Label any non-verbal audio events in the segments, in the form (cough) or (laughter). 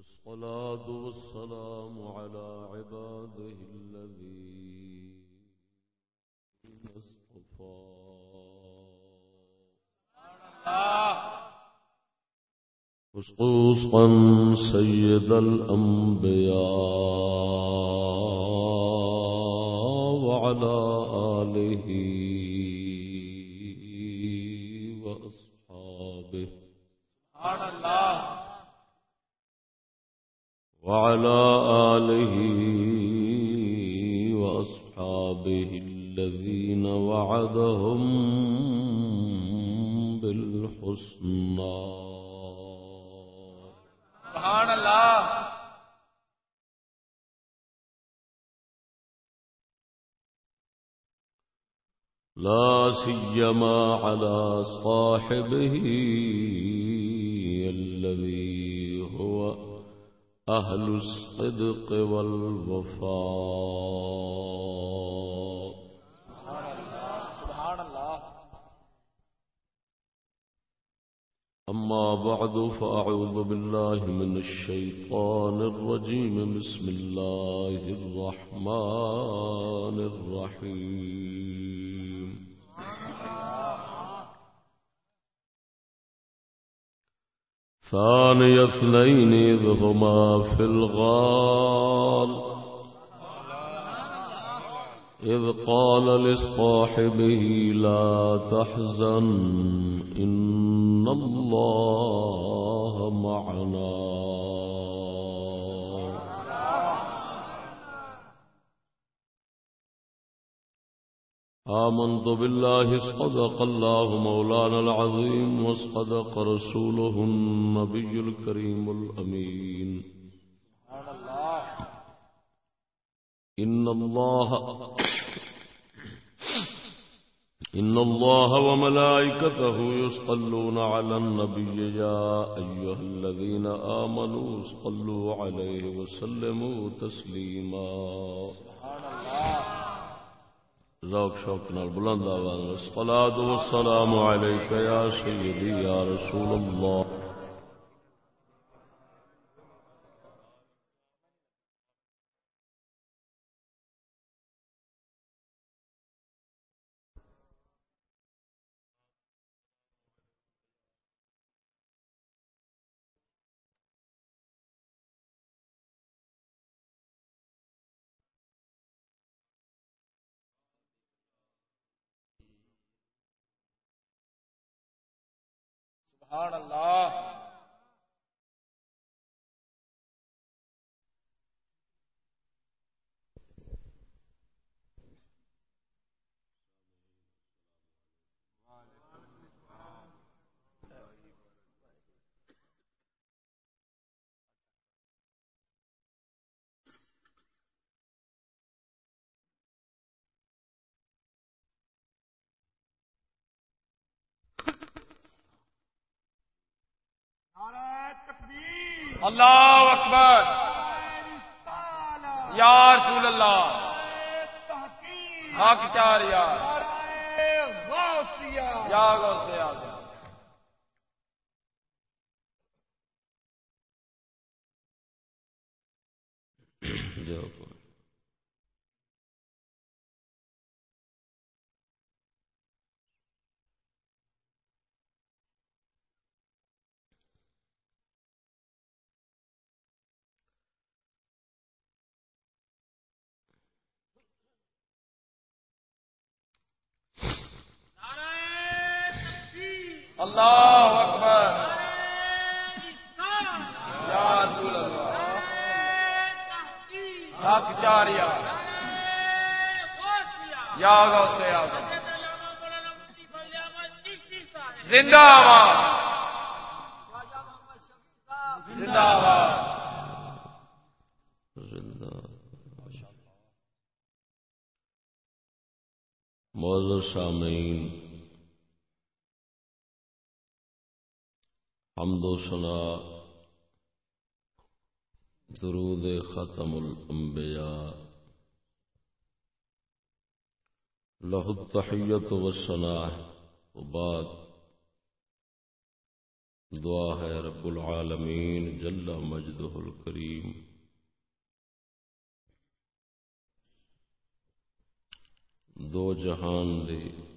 والصلاة والسلام على عباده الذين اصطفى. خصوصا سيد الأنبياء وعلى آله وأصحابه سبحان الله وعلى آله وأصحابه الذين وعدهم بالحسنى سبحان الله. لا سيما على صاحبه الذي هو أهل الصدق والوفاء. أما بعد فأعوذ بالله من الشيطان الرجيم. بسم الله الرحمن الرحيم. ثاني اثنين إذ هما في الغال إذ قال لصاحبه لا تحزن، إن الله معنا. آمنت بالله، صدق الله مولانا العظيم، وصدق رسوله النبي الكريم الأمين. إن الله إن الله وملائكته يصلون على النبي يا أيها الذين آمنوا صلوا عليه وسلموا تسليما. سبحان الله ذوق شوق نال بلند آواز. الصلاة والسلام عليك يا سيدي يا رسول الله. سبحان اللہ اللہ اکبر۔ یا رسول اللہ۔ حق چار یار۔ یا غوث اعظم۔ جو اللہ اکبر۔ یا رسول اللہ۔ حق چار یار یا غوث اعظم۔ زندہ آباد۔ زندہ آباد۔ زندہ معذر سامعین حمد و سنا درود ختم الانبیاء. له التحیت و سنا و بعد. دعا ہے رب العالمین جل مجدہ الکریم. دو جہان دی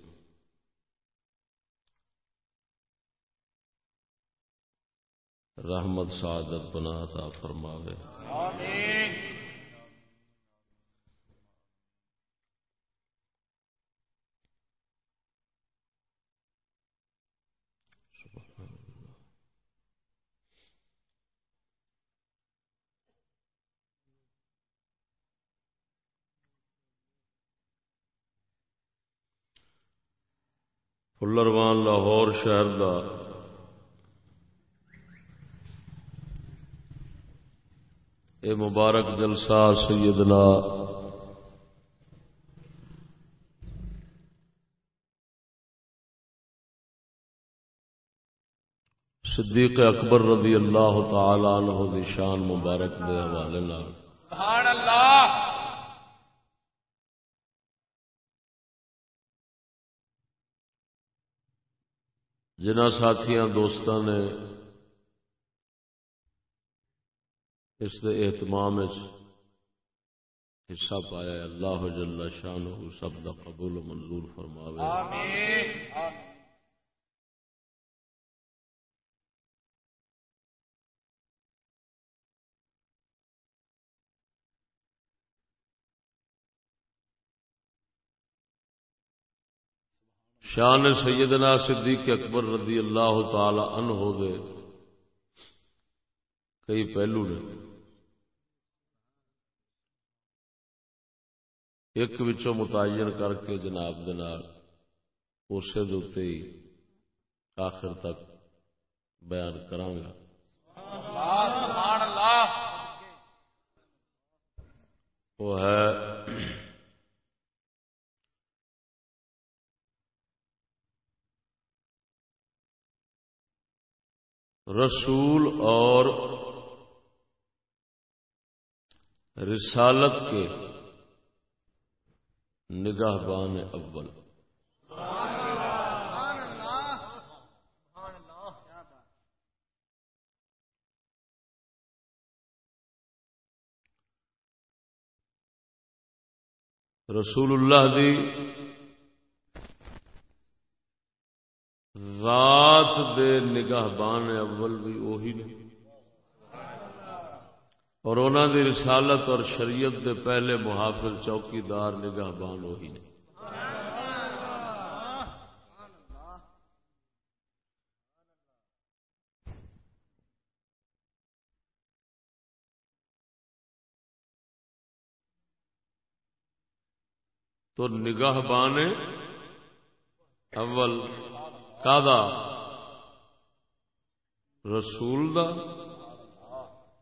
رحمت سعادت بنا عطا فرماوے۔ آمین۔ فلروان لاہور شہر دا اے مبارک جلسہ سیدنا صدیق اکبر رضی اللہ تعالی عنہ دی شان مبارک دے حوالے نال۔ سبحان اللہ۔ جنہ ساتھیاں دوستاں نے اس دے اہتمام حصہ پایا اللہ جل شان سب دا قبول و منظور فرماوے۔ آمین۔ شان سیدنا صدیق اکبر رضی اللہ تعالی عنہ دے کئی پہلو نے۔ ایک وچوں متعین کر کے جناب اسے ہی آخر تک بیان کرانگا اللہ سبحان اللہ وہ ہے رسول اور رسالت کے نگاہ بان اول۔ رسول اللہ دی ذات دے نگاہ بان اول بھی وہی نہیں اور انہوں دی رسالت اور شریعت دے پہلے محافظ چوکی دار نگاہ بان وہی نے۔ تو نگاہ بان اول کا رسول دا؟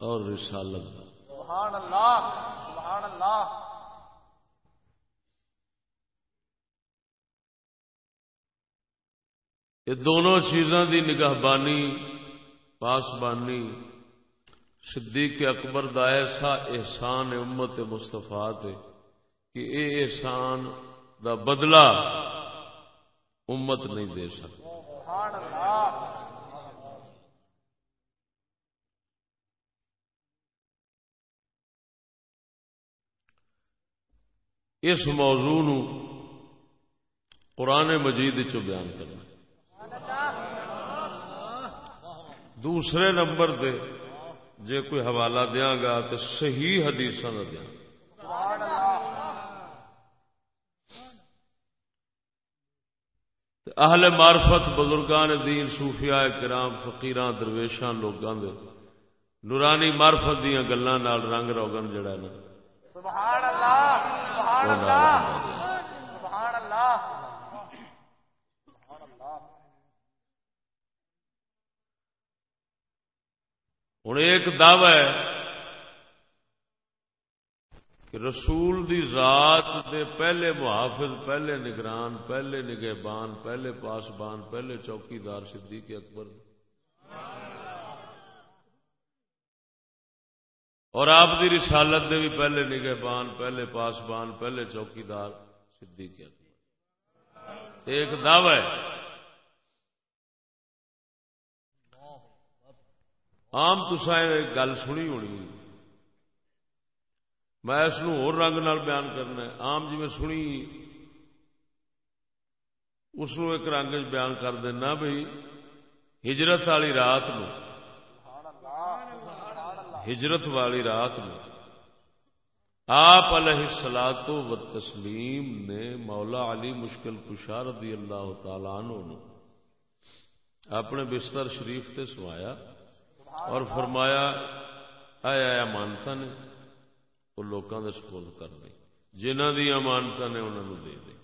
اور رسالت سبحان اللہ سبحان اللہ۔ یہ دونوں چیزاں دی نگاہ بانی پاس بانی صدیق اکبر دا ایسا احسان امت مستفا کہ اے احسان دا بدلہ امت نہیں دے سکتی سبحان اللہ اس موضوع نو قرآن مجید چ بیان کرنا۔ دوسرے نمبر دے جے کوئی حوالہ دیا گا تو صحیح حدیث کا دیا اہل معرفت بزرگان دین صوفیاء کرام فقیران درویشاں لوگاں دے نورانی معرفت دیاں گلاں نال رنگ روگن جڑا ہے نا۔ سبحان اللہ۔ سبحان اللہ. ہوں ایک دعوی ہے کہ رسول دی ذات دے پہلے محافظ، پہلے نگران، پہلے نگہبان، پہلے پاسبان، پہلے چوکیدار، صدیق اکبر اور آپ دی رسالت دے بھی پہلے نگہبان، پہلے پاسبان، پہلے چوکیدار صدیق اکبر ایک دعوی ہے۔ عام تسا گل سنی ہونی میں اس اور رنگ نال بیان کرنا ہے۔ عام جی میں سنی، اس ایک رنگ بیان کر دینا بھائی ہجرت والی رات نو۔ ہجرت والی رات میں آپ علیہ سلاد و تسلیم نے مولا علی مشکل کشا رضی اللہ تعالی عنہ اپنے بستر شریف تے سوایا اور فرمایا آیا آیا مانتا نے، وہ لوگوں کے سپورٹ کر دیں۔ جنہ دیا مانتا نے انہوں نے دے دیں۔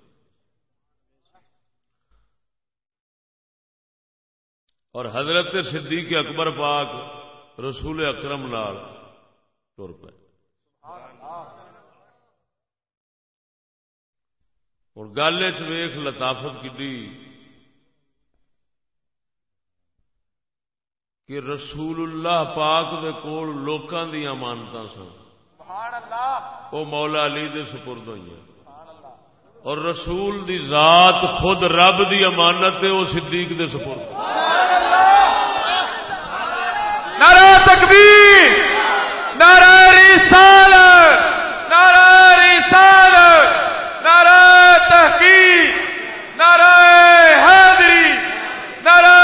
اور حضرت صدیق اکبر پاک رسول اکرم نال تر پے۔ اور گل ویخ لطافت کی کہ رسول اللہ پاک دے کول لوکاں دی امانت سن۔ وہ مولا علی دے سپرد ہوئی اور رسول دی ذات خود رب دی امانت ہے وہ صدیق دے سپرد نعرہ تکبیر، نعرہ رسالت نعرہ رسالت، نعرہ تحقیق، نعرہ حیدری نعرہ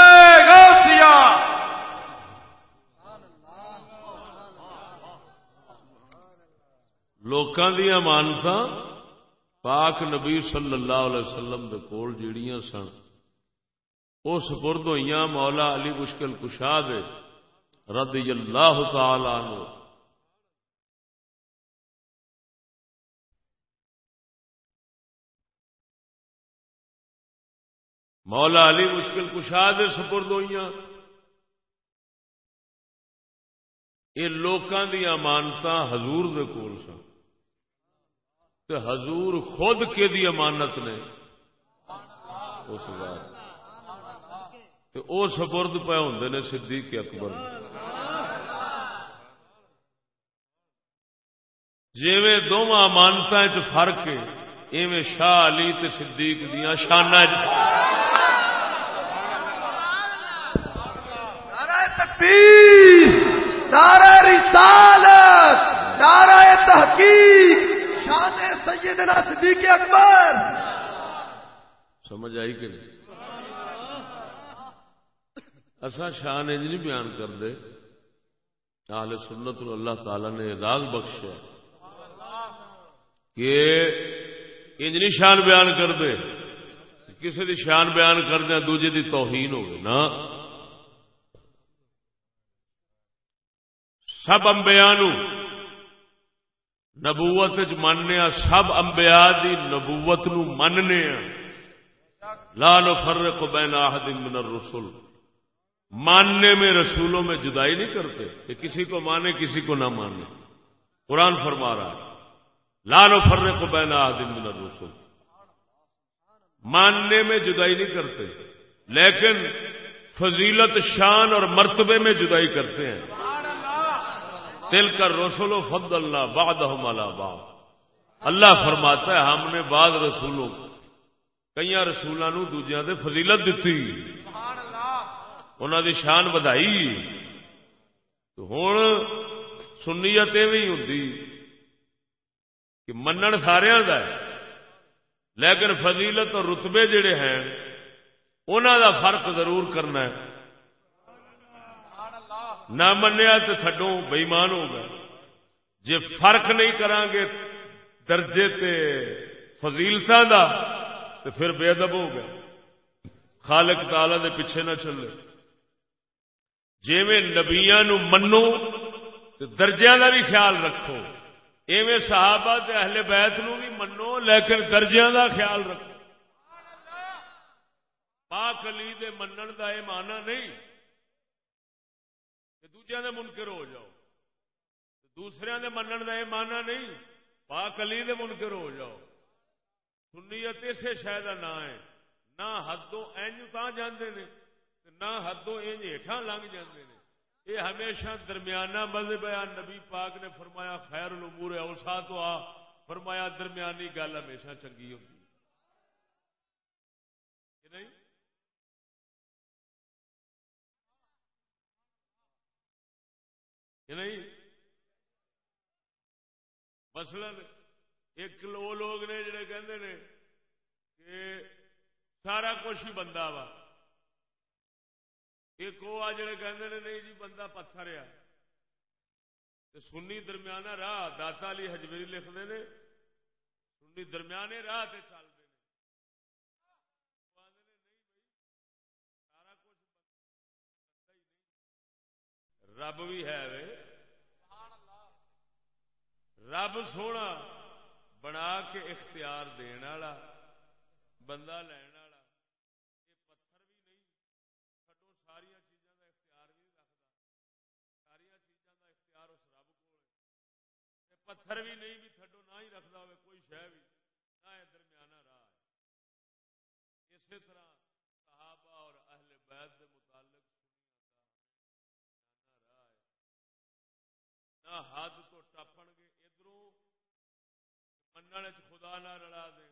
غوثیہ۔ لوکاں دیا مانسا پاک نبی صلی اللہ علیہ وسلم دے کول جیڑیاں سن وہ سپرد ہوئی مولا علی مشکل کشا دے رضی اللہ تعالی عنہ۔ مولا علی مشکل کشا دے سپرد ہوئی یہ لوکاں دی امانت حضور دے کول سن۔ تے حضور خود کے دی امانت نے۔ اس بات وہ سپرد پہ ہوں نے صدیق اکبر۔ جیویں دونوں امانت فرق ہے ایویں شاہ علی تے صدیق دیا شانہ تکبیر نعرہ رسالت نعرہ تحقیق شان سیدنا صدیق اکبر۔ سمجھ آئی کہ نہیں؟ اصا شان انج نہیں بیان کرتے آل سنت اللہ تعالی نے اعزاز بخشا کہ انج نہیں شان بیان کرتے کسی دی شان بیان کردیا دوجے دی توہین ہوگی نا۔ سب امبیا نبوت ماننے سب امبیا دی نبوت نو مننے لا نفرق بین احد من الرسل۔ ماننے میں رسولوں میں جدائی نہیں کرتے، کہ کسی کو مانے، کسی کو نہ مانے۔ قرآن فرما رہا ہے۔ لال و فرے کو بینا آدم من رسول ماننے میں جدائی نہیں کرتے، لیکن فضیلت شان اور مرتبے میں جدائی کرتے ہیں۔ تل کر رسول و فد اللہ باد باب اللہ فرماتا ہے، ہم نے بعد رسولوں کئی رسولوں دوجیا دے فضیلت دیتی انہوں دی شان بدائی۔ ہوں سنیت یہ ہوں کہ منن سارا لیکن فضیلت اور رتبے جڑے ہیں انہوں دا فرق ضرور کرنا ہے۔ نہ منیا تو تھڈو بئیمان ہو گئے۔ جی فرق نہیں کران گے درجے تے فضیلتا دا تو پھر بے ادب ہو گیا خالق تالا دے پیچھے نہ چلے۔ جی نبیا منو تو درجیا کا بھی خیال رکھو۔ ایویں صحابہ تے اہل بیت نو بھی منو، لیکن درجیا کا خیال رکھو۔ پاک علی دے منن دا یہ مانا نہیں کہ دوجیا دے منکر ہو جاؤ۔ دوسرے دے منن دا یہ مانا نہیں، پاک علی دے منکر ہو جاؤ۔ سنیت اسے شاید نہ ہے۔ نہ حدوں اینج تا جاندے نے، نہ حدوں انج ہیٹھاں لنگ جاندے نے۔ یہ ہمیشہ درمیانہ مذہب ہے۔ نبی پاک نے فرمایا، خیر الامور اوسا تو آ۔ فرمایا، درمیانی گل ہمیشہ چنگی ہوتی۔ نہیں؟ نہیں؟ مثلا ایک لو لوگ نے جڑے کہندے نے کہ سارا کچھ ہی بندہ وا۔ ایک وہ آ جڑے کہندے نے، نہیں جی بندہ پتھر آ سنی درمیانہ راہ داتا علی حجویری لکھتے ہیں سنی درمیانے راہ تے چل رب بھی ہے وے۔ رب سونا بنا کے اختیار دین والا۔ بندہ لین والا یہ پتھر بھی نہیں تھڈو ساری چیزوں کا اختیار بھی نہیں رکھتا ساری چیزوں کا اختیار اس رب کو پتھر بھی نہیں بھی تھڈو نہ ہی رکھتا ہوئے کوئی شہ بھی نہ درمیانہ راہ ہے۔ اسی طرح صحابہ اور اہل بیت کے متعلق سنیا راہ ہے۔ نہ حد تو ٹپن گے ادھر من خدا نہ رلا دے۔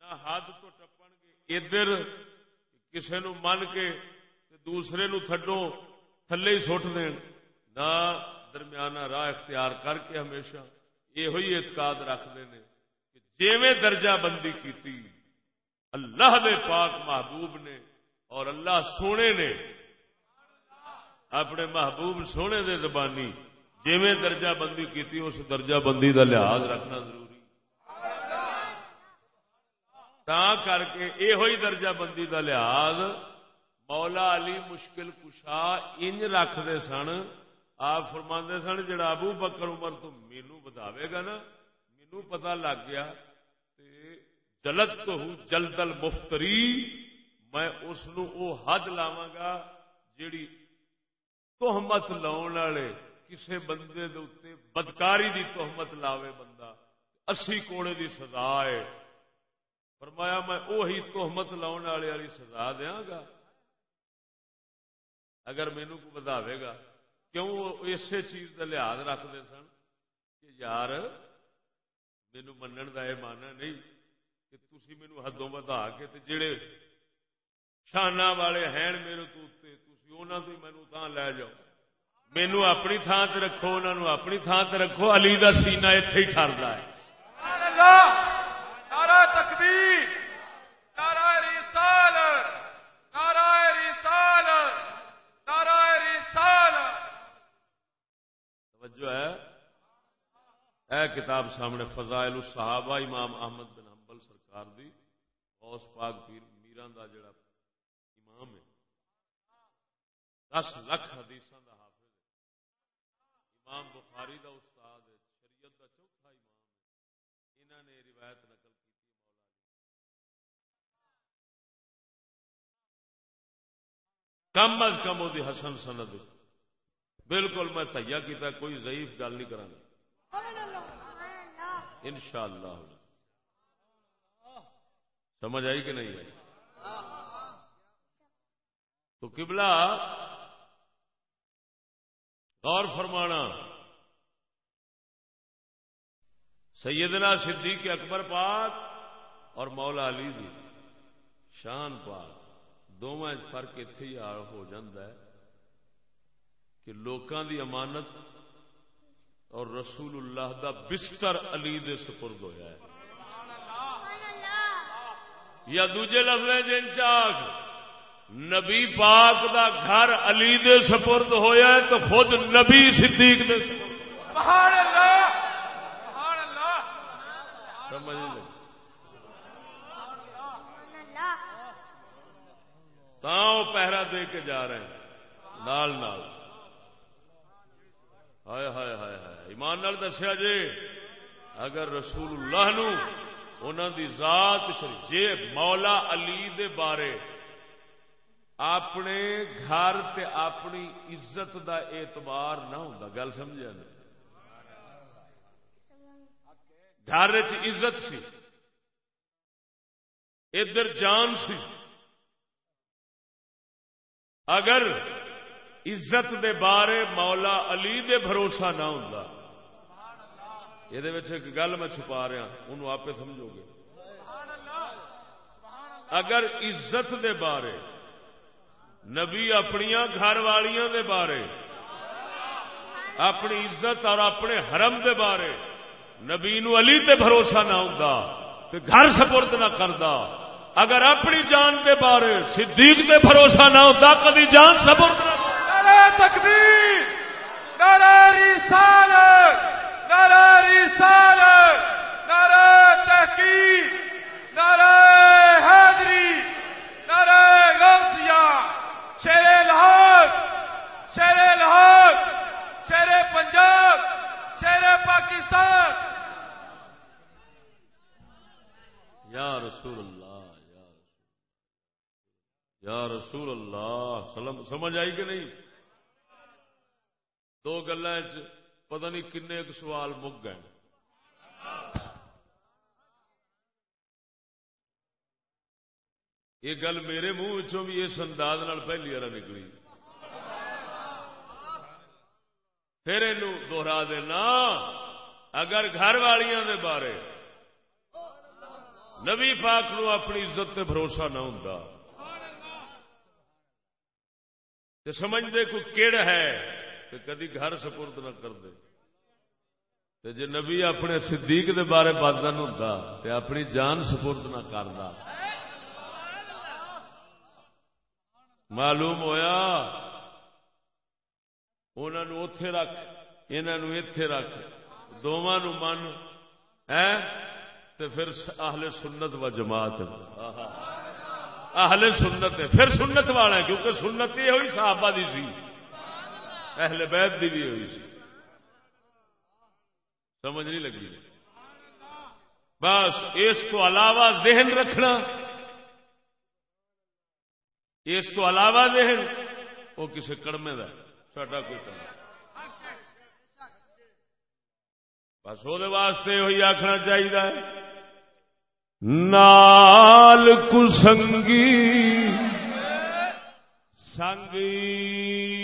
نہ حد تو ٹپن گے، ادھر کسی نو من کے دوسرے نو تھڈو، تھلے ہی سٹ دین۔ نہ درمیانہ راہ اختیار کر کے ہمیشہ یہ اعتقاد رکھتے ہیں کہ جیویں درجہ بندی کی اللہ دے پاک محبوب نے اور اللہ سونے نے، اپنے محبوب سونے دے زبانی جی درجہ بندی کی اس درجہ بندی دا لحاظ رکھنا ضروری۔ تا کر کے یہ درجہ بندی دا لحاظ مولا علی مشکل کشا انج رکھتے سن آپ فرما سن جڑا ابو بکر عمر تو مینو بتاوے گا نا مینو پتا لگ گیا جلد تو ہوں جلدل مفتری میں اس حد لاوا گا جیڑی تحمت لاؤ والے کسی بندے دے بدکاری دی تحمت لاوے بندہ، اسی کوڑے دی سزا ہے۔ فرمایا میں وہی تحمت لاؤ والے والی سزا دیا گا۔ اگر مینو کو بداوے گا کیوں اسی چیز کا لحاظ رکھتے سن کہ یار مینو منن کا یہ ماننا نہیں کہ تھی مینو حدوں بتا کے جڑے شانہ والے ہیں میرے تو انہوں تو مینو تاں لے جاؤ۔ مینو اپنی تھان سے رکھو انہوں اپنی تھان سے رکھو۔ علی کا سینا اتے ہی ٹرتا ہے۔ تکبیر! توجہ ہے، اے کتاب سامنے فضائل الصحابہ امام احمد بن حنبل سرکار دی اوس پاک پیر میران دا جڑا امام ہے۔ دس لاکھ حدیث دا حافظ ہے۔ امام بخاری دا استاد ہے، شریعت دا چوتھا امام ہے۔ انہوں نے روایت نقل کی کم از کم وہ حسن سند۔ بالکل میں تہیا کیا کوئی ضعیف گل نہیں کرا ان شاء اللہ سمجھ آئی کہ نہیں؟ آئی تو قبلہ غور فرمانا، سیدنا صدیق اکبر پاک اور مولا علی دی شان پاک، دونوں فرق اتے ہی ہو ہے۔ کہ لوکاں دی امانت اور رسول اللہ دا بستر علی دے سپرد ہویا ہے۔ یا دوجے لفظ جن چاک نبی پاک دا گھر علی دے سپرد ہویا ہے تو خود نبی صدیق دے سپرد پہرا دے کے جا رہے ہیں۔ نال نال ہائے ہائے ہائے ہائے ایمان نال دسیا جی اگر رسول اللہ نو انہوں دی ذات جے مولا علی دے بارے اپنے گھر تے اپنی عزت دا اعتبار نہ ہوں گل سمجھا نہیں گھر عزت سی، ادھر جان سی، اگر عزت دے بارے مولا علی دے بھروسہ نہ ہوں یہ گل میں چھپا رہا انہوں آپ سمجھو گے اگر عزت دے بارے نبی اپنی گھر والیاں دے بارے اپنی عزت اور اپنے حرم دے بارے نبی نو علی تے بھروسہ نہ ہوں گھر سپرد نہ کرتا اگر اپنی جان دے بارے صدیق دے بھروسہ نہ ہوتا کبھی جان سپرد نہ تکبیر نعرہ رسالت، نعرہ تحقیق، نعرہ حیدری نعرہ غوثیہ شیر الحق شیر الحق شیر پنجاب شیر پاکستان۔ یا رسول اللہ، یا رسول اللہ سلم سمجھ آئی کہ نہیں؟ دو گلا پتہ نہیں کن سوال مک گئے۔ یہ گل میرے منہ بھی اس انداز پہلی بار نکلی۔ پھر یہ دوہرا دینا، اگر گھر والیاں دے بارے نبی پاک نو اپنی عزت سے بھروسہ نہ ہوں سمجھتے کوئی کیڑ ہے؟ تو کدی گھر سپرد نہ کر دے۔ جی نبی اپنے صدیق دے بارے بدن ہوں تو اپنی جان سپرد نہ کرتا معلوم ہویا؟ انہوں اتے رکھ انہوں اتے رکھ دونوں من ہے تو پھر اہل سنت و جماعت اہل سنت ہے، پھر سنت والا کیونکہ سنت یہ ہوئی صحابہ دی سی۔ اہل بیت دی بھی ہوئی سی۔ سمجھ نہیں لگی۔ بس اس کو علاوہ ذہن رکھنا۔ اس کو علاوہ ذہن، وہ کسی کڑمے کا ساڈا کوئی کام بس وہ واسطے وہی آخنا چاہیے نال کسنگی، سنگی۔ کریے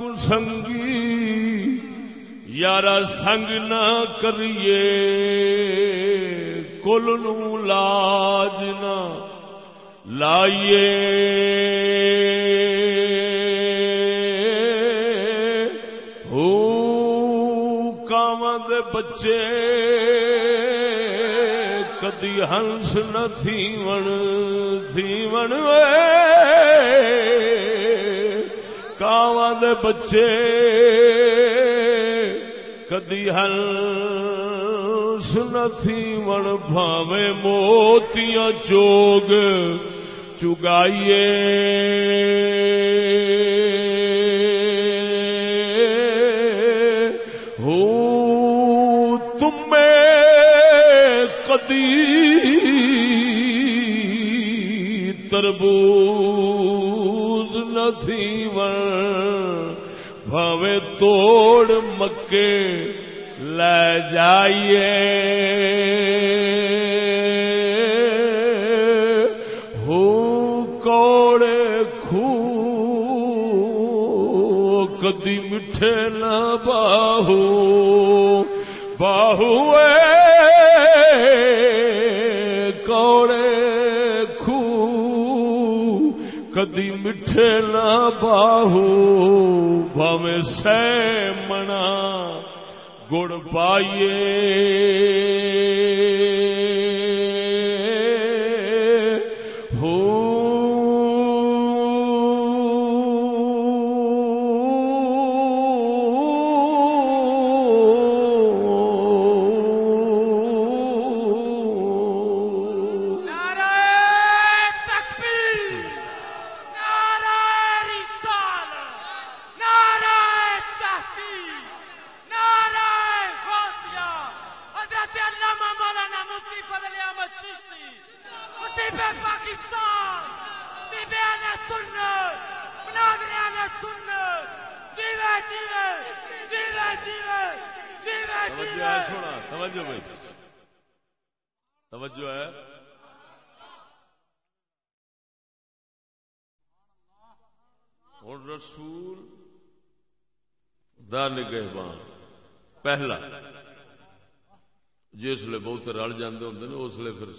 نال کسنگی یار سنگ نہ کریے، کل نو لاج نہ لائیے۔ ہو کام بچے، کدی ہنس نہ تھیون تھیون کاواں دے بچے کدی ہل سنسی من بھاوے موتیاں چوگ چگائیے۔ ہو تمے کدی تربوز نسی بھاوے توڑ مکے لے جائیے ہو کوڑے خو کدی میٹھے نہ باہو باہو کدی مٹھے نہ باہو بھاوے سہ منا گڑ پائیے۔ رسول دا نگہبان۔ پہلا، جس لیے بہت رل جاندے ہوں نے، اس لیے پھر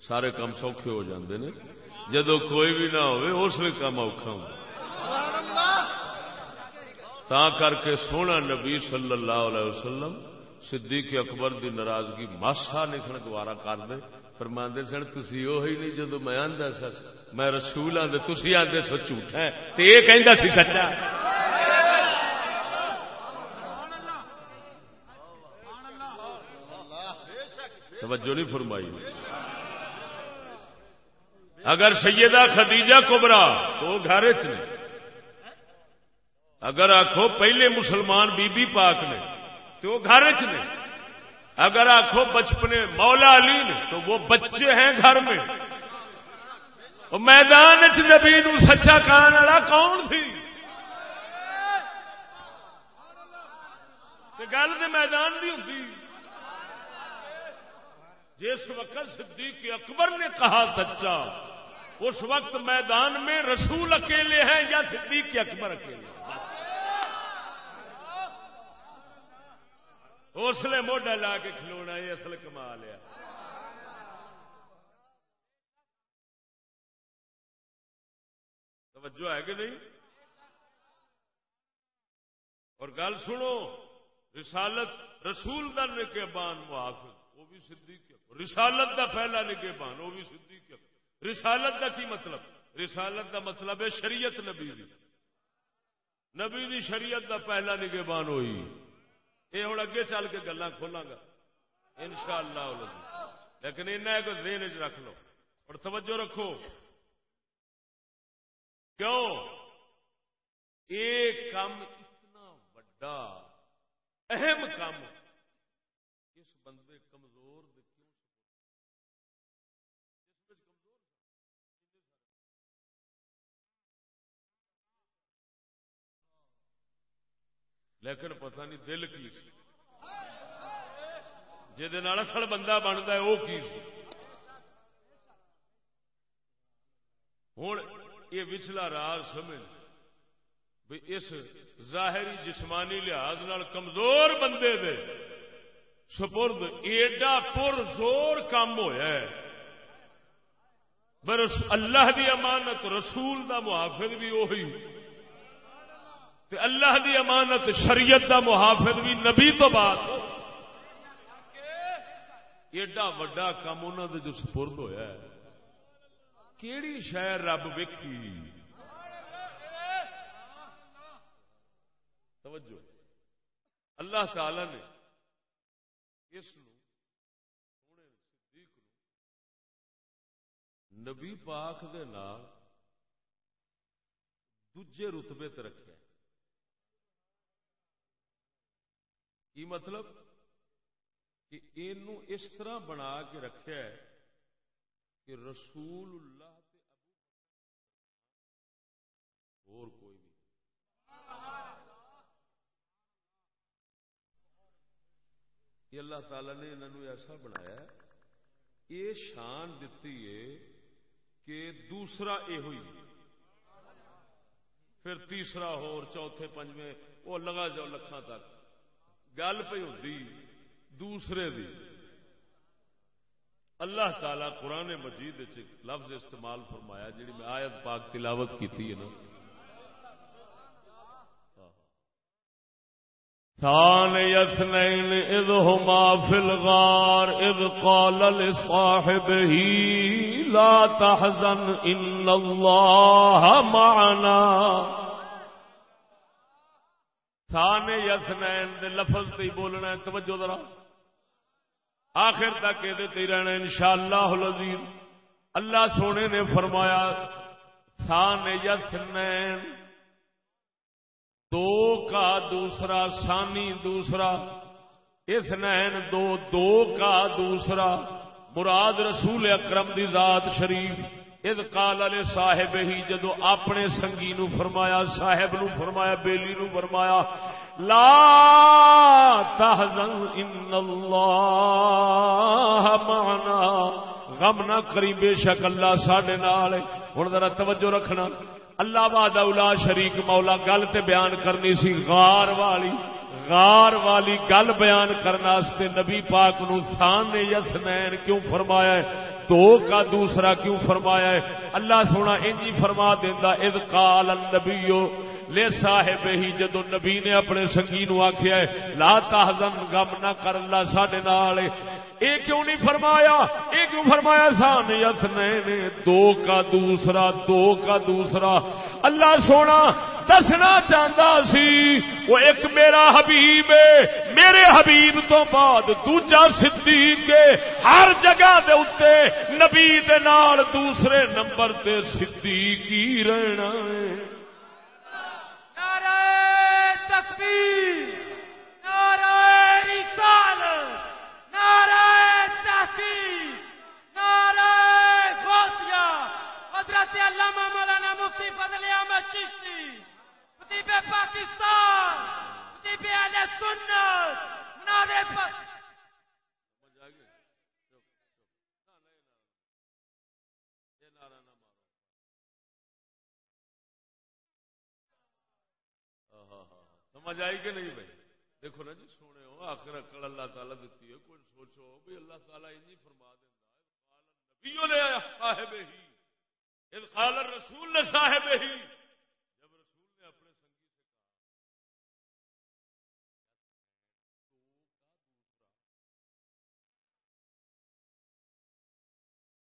سارے کام سوکھے ہو جاندے نے۔ جدو کوئی بھی نہ ہوئے، اس لیے کام اوکھا ہوں تا کر کے سونا نبی صلی اللہ علیہ وسلم، صدیق اکبر دی ناراضگی ماسا نکھن گوارا کر دے۔ فرماندے سن، تسی وہی نہیں جدو میں آندا سا، میں رسول آندے تسی آندے سو جھوٹا ہے، تے یہ کہندا سی سچا۔ توجہ نہیں فرمائی۔ اگر سیدہ خدیجہ کبرا تو گھر چ اگر آخو پہلے مسلمان بی بی پاک نے تو وہ گھر چ نہیں اگر آخو بچپنے مولا علی نے، تو وہ بچے ہیں گھر میں۔ میدان چ نبی نو سچا کہان والا کون تھی؟ گل تو میدان بھی ہوتی جس وقت صدیق اکبر نے کہا سچا، اس وقت میدان میں رسول اکیلے ہیں یا صدیق اکبر اکیلے ہیں؟ اس لیے موڈا لا کے کھلونا، یہ اصل کما لیا توجہ ہے کہ نہیں؟ اور گل سنو، رسالت رسول دا نکے بان محافظ، وہ بھی صدیق رسالت دا پہلا نکے بان وہ بھی صدیق رسالت دا کی مطلب؟ رسالت دا مطلب ہے شریعت نبی دی۔ نبی دی شریعت دا پہلا نگے بان ہوئی۔ یہ ہوں اگے چل کے گلا کھولاں گا۔ ان شاء اللہ لیکن ایسا کو دین چ رکھ لو۔ اور توجہ رکھو۔ کیوں؟ یہ کام اتنا وڈا، اہم کام لیکن پتہ نہیں دل کی اصل بندہ بنتا ہے، وہ کی ہوں یہ وچلا راز سمجھ بھی اس ظاہری جسمانی لحاظ نال کمزور بندے دے سپرد ایڈا پر زور کام ہوا اللہ دی امانت، رسول دا محافظ بھی وہی تے اللہ دی امانت شریعت دا محافظ بھی نبی تو بعد. ایڈا وڈا کام انہوں نے جو سپرد ہوا ہے. کیڑی شہر رب ویکھی؟ توجہ. اللہ تعالی نے اس نبی پاک دے نال دجے رتبے تے رکھے کی مطلب کہ یہ اس طرح بنا کے رکھا ہے کہ رسول اللہ تے ابو اور کوئی نہیں یہ اللہ تعالی نے انہوں ایسا بنایا یہ شان دیتی ہے کہ دوسرا یہ ہوئی پھر تیسرا ہو چوتھے پنجویں، وہ لگا جاؤ لکھان تک۔ گل پہ ہوتی دوسرے دی۔ اللہ تعالی قرآن مجید لفظ استعمال فرمایا جی میں آیت پاک تلاوت کی نا۔ ہاں۔ ثان يثنين اذ هما في الغار اذ قال لصاحبه لا تحزن ان الله معنا۔ تھانے یسنین دے لفظ تے بولنا ہے، توجہ ذرا۔ آخر تک یہ دیتے رہنا انشاءاللہ العزیز۔ اللہ سونے نے فرمایا، تھان یسنین دو کا دوسرا سانی دوسرا۔ اثنین دو دو کا دوسرا۔ مراد رسول اکرم دی ذات شریف۔ اد کال والے صاحب ہی، جدو اپنے سنگی نو فرمایا، صاحب نو فرمایا، بیلی نو فرمایا، لا تحزن ان اللہ معنا۔ غم نہ کری، بے شک اللہ ساڈے نال۔ ہن ذرا توجہ رکھنا۔ اللہ باد اولا شریک مولا، گل تے بیان کرنی سی۔ غار والی غار والی گل بیان کرنے نبی پاک نو سان نے یسنین کیوں فرمایا ہے؟ دو کا دوسرا کیوں فرمایا ہے؟ اللہ سونا انجی فرما دینا اذ کال النبیو لے صاحب ہی جدو نبی نے اپنے سنگی نو آخیا ہے، لا تحزن، غم نہ کر اللہ ساڈے نال۔ اے کیوں نہیں فرمایا؟ اے کیوں فرمایا؟ سان یسنین دو کا دوسرا، دو کا دوسرا۔ اللہ سونا دسنا چاہتا سی، وہ ایک میرا حبیب ہے۔ میرے حبیب تو بعد دوجا صدیق ہے۔ ہر جگہ دے اتے نبی دے نال دوسرے نمبر تے صدیق ہی رہنا ہے۔ تکبیر، نعرہ رسالت، نعرہ تحقیق، نعرہ غوثیہ، حضرت علامہ مولانا مفتی فضل احمد چشتی، خطیب پاکستان، خطیب اہل سنت نعرہ پاک سمجھ آئی کہ نہیں بھائی؟ دیکھو نا جی سونے ہو آخر اکڑ اللہ تعالیٰ دیتی ہے، کوئی سوچو بھی اللہ تعالیٰ انجی فرما دینا صاحب ہی خال رسول نے صاحب ہی۔ جب رسول نے اپنے سنگی سے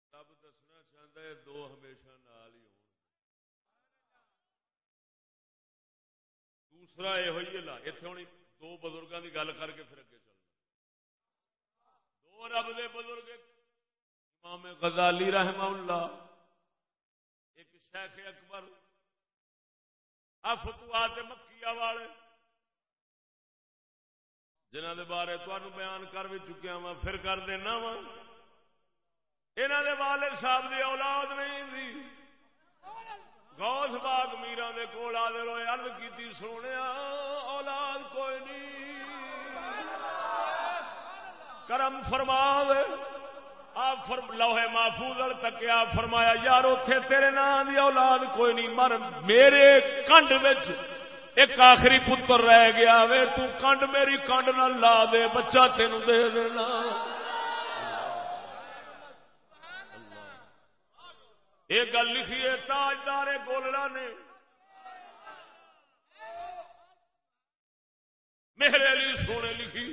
کہا رب دسنا چاہتا ہے، دو ہمیشہ نال ہی دوسرا یہ ہوئی لا اتنے ہونی دو بزرگوں کی گل کر کے پھر اگے چل دو رب دے بزرگ امام غزالی رحمہ اللہ ایک شیخ اکبر افتوات مکیا والے جنہ دے بارے تمہیں بیان کر بھی چکیا وا پھر کر دینا وا یہاں دے والد صاحب دی اولاد نہیں تھی غوث باغ میرا دے کول آدھے روئے ارد کی سونے اولاد کوئی نہیں۔ کرم فرما دے آپ لوہے محفوظ تک آپ فرمایا، یار اتے تیرے نام دی اولاد کوئی نہیں، مر میرے کنڈ ایک آخری پتر رہ گیا، وے تو کنڈ میری کنڈ نہ لا دے، بچہ تین دے دینا۔ یہ گل لکھی ہے، تاجدار گولڑا نے میرے علی سونے لکھی۔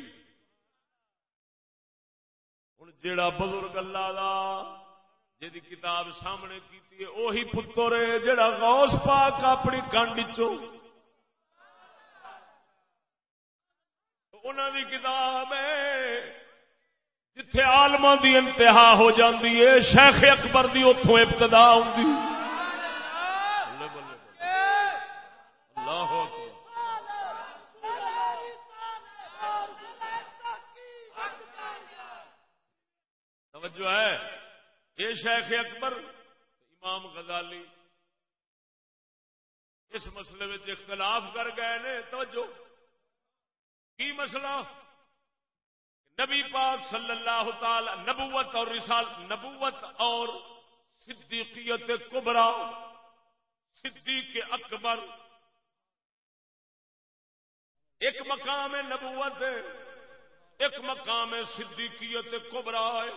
ہوں جا بزرگ اللہ دا جی کتاب سامنے کی اہی پتر ہے جڑا غوث پاک اپنی کنڈ انہوں دی کتاب ہے جتھے آلما دی انتہا ہو جاندی ہے، شیخ اکبر دی اتوں ابتدا آدھی توجہ ہے، یہ شیخ اکبر، امام غزالی۔ اس مسئلے میں اختلاف کر گئے نے، توجہ۔ کی مسئلہ؟ نبی پاک صلی اللہ تعالی نبوت اور رسال نبوت اور صدیقیت کبرا، صدیق اکبر۔ ایک مقام نبوت ہے، ایک مقام صدیقیت کبرا ہے۔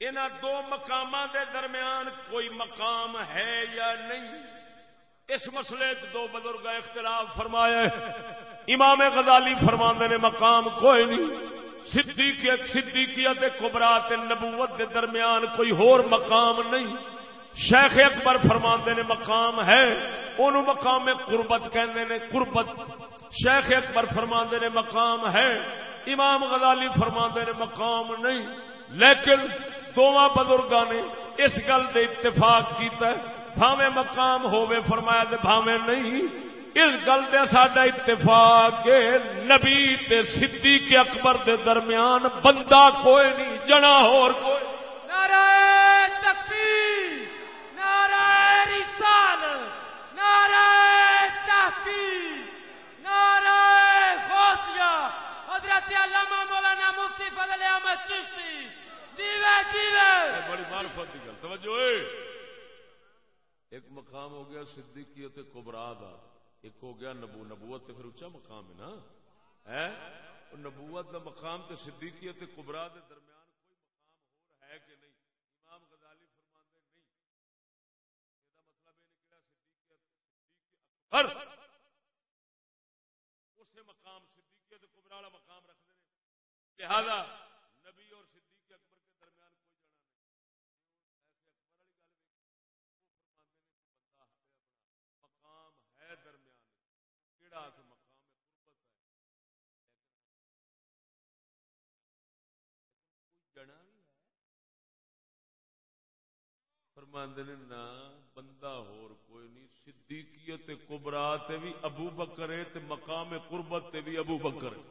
ان دو مقام دے درمیان کوئی مقام ہے یا نہیں، اس مسئلے دو بزرگ اختلاف فرمایا امام غزالی فرما نے مقام کوئی نہیں۔ صدیقیت کبرات نبوت کے درمیان کوئی ہور مقام نہیں۔ شیخ اکبر فرما نے مقام ہے۔ ان مقام قربت کہندے نے، قربت۔ شیخ اکبر فرما نے مقام ہے۔ امام غزالی فرما نے مقام نہیں۔ لیکن دونوں بزرگوں نے اس گل سے اتفاق کیتا ہے۔ بھاوے مقام ہوے فرمایا بھاوے نہیں۔ اس گل سے سڈا اتفاق نبی تے صدیق اکبر دے درمیان بندہ کوئی نہیں جنا ہور کوئی نعرہ تکبیر نعرہ نعرہ تحقیق نعرہ حضرت علامہ مولانا مفتی فضل احمد چشتی۔ جیوے جیوے بڑی معرفت گل توجہ ایک مقام ہو گیا صدیقیت کبرا کا ایک ہو گیا نبو نبوت تے پھر اچا مقام ہے نا؟ ہے؟ نبوت دا مقام تے صدیقیت تے کبرا دے درمیان کوئی مقام ہو ہے کہ نہیں؟ امام غزالی فرماندے نہیں۔ یہ مطلب یہ نکلا صدیقیت صدیق اکبر۔ اسے مقام صدیقیت کبرا والا مقام رکھتے ہیں لہذا نبی اور صدیق اکبر کے درمیان کوئی جڑا نہیں ایسے اکبر والی گل ہے وہ فرماندے نے کہ بندہ ہے اپنا مقام ہے درمیان کیڑا کہ مقام قربت ہے لیکن کوئی جڑا بھی ہے فرماندے نے نا بندہ ہور کوئی نہیں، صدیقیت کبرا تے بھی ابو بکر ہے تے مقام قربت تے بھی ابو بکر ہے۔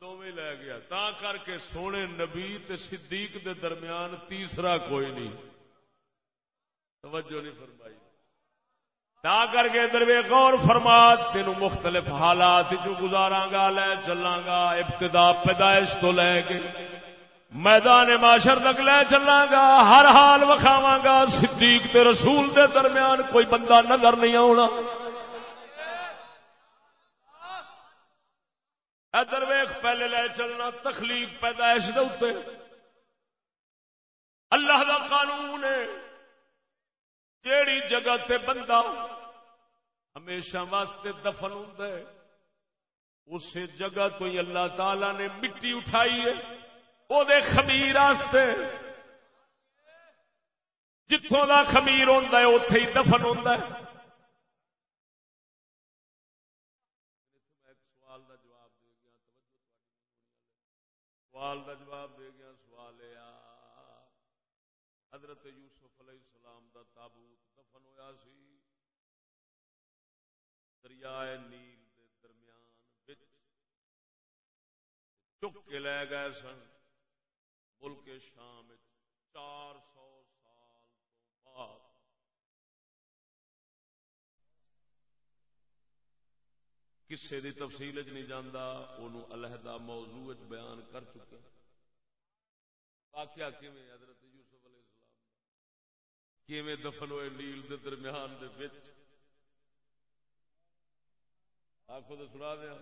دونوں لے گیا۔ تا کر کے سونے نبی تے صدیق دے درمیان تیسرا کوئی نہیں۔ توجہ نہیں فرمائی۔ تا کر کے دروے غور فرما تین مختلف حالات جو گزارا گا، لے چلاں گا، ابتدا پیدائش تو لے کے میدان معاشر تک لے چلاں گا، ہر حال وکھاواں گا، صدیق تے رسول دے درمیان کوئی بندہ نظر نہیں آنا ادر ویخ پہلے لے چلنا تخلیق پیدائش دے اللہ دا قانون ہے۔ جیڑی جگہ تے بندہ ہمیشہ واسطے دفن ہوں اس جگہ تو ہی اللہ تعالی نے مٹی اٹھائی ہے وہ خمیر جتوں کا خمیر ہوتا ہے اتے ہی دفن ہوتا ہے۔ سوال کا جواب دے گیا سوال حضرت یوسف علیہ السلام دا تابوت۔ دفن سی۔ دریائے نیل دے درمیان بچ چک کے لے گئے سن۔ ملک شام چار سو سال تو بعد۔ کسے دی تفصیل چ نہیں جانا وہ علیحدہ موضوع بیان کر چکے۔ واقعہ کیویں حضرت کیویں دفن ہوئے نیل دے درمیان دے وچ؟ آخو تو سنا دیا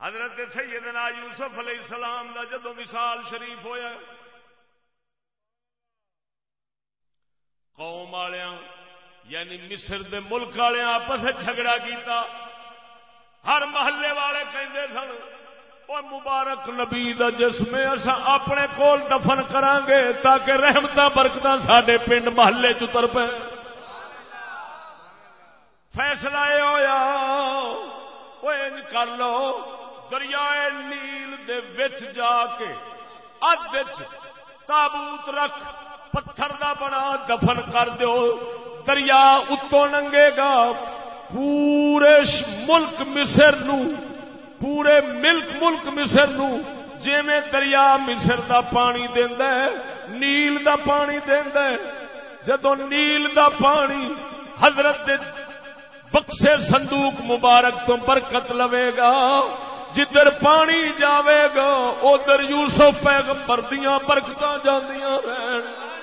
حضرت سیدنا یوسف علیہ السلام دا جدو مثال شریف ہویا، قوم والوں یعنی مصر دے ملک والے آپس جھگڑا کیتا۔ ہر محلے والے کہندے سن وہ مبارک نبی دا جسم اصا اپنے کول دفن کران گے تاکہ رحمت برکت سڈے پنڈ محلے چتر پہ فیصلہ یہ ہوا وہ کر لو، دریائے نیل دے وچ جا کے اد تابوت رکھ، پتھر دا بنا دفن کر دیو۔ دریا اتو ننگے گا پورے ملک مصر نو پورے ملک ملک مصر نو جی میں دریا مصر دا پانی دینا ہے، نیل دا پانی دینا ہے۔ جدو نیل دا پانی حضرت بکسے صندوق مبارک تو برکت لوے گا، جدھر پانی جاوے گا، ادھر یوسف پیغمبر دیاں برکت جاندیاں رہن۔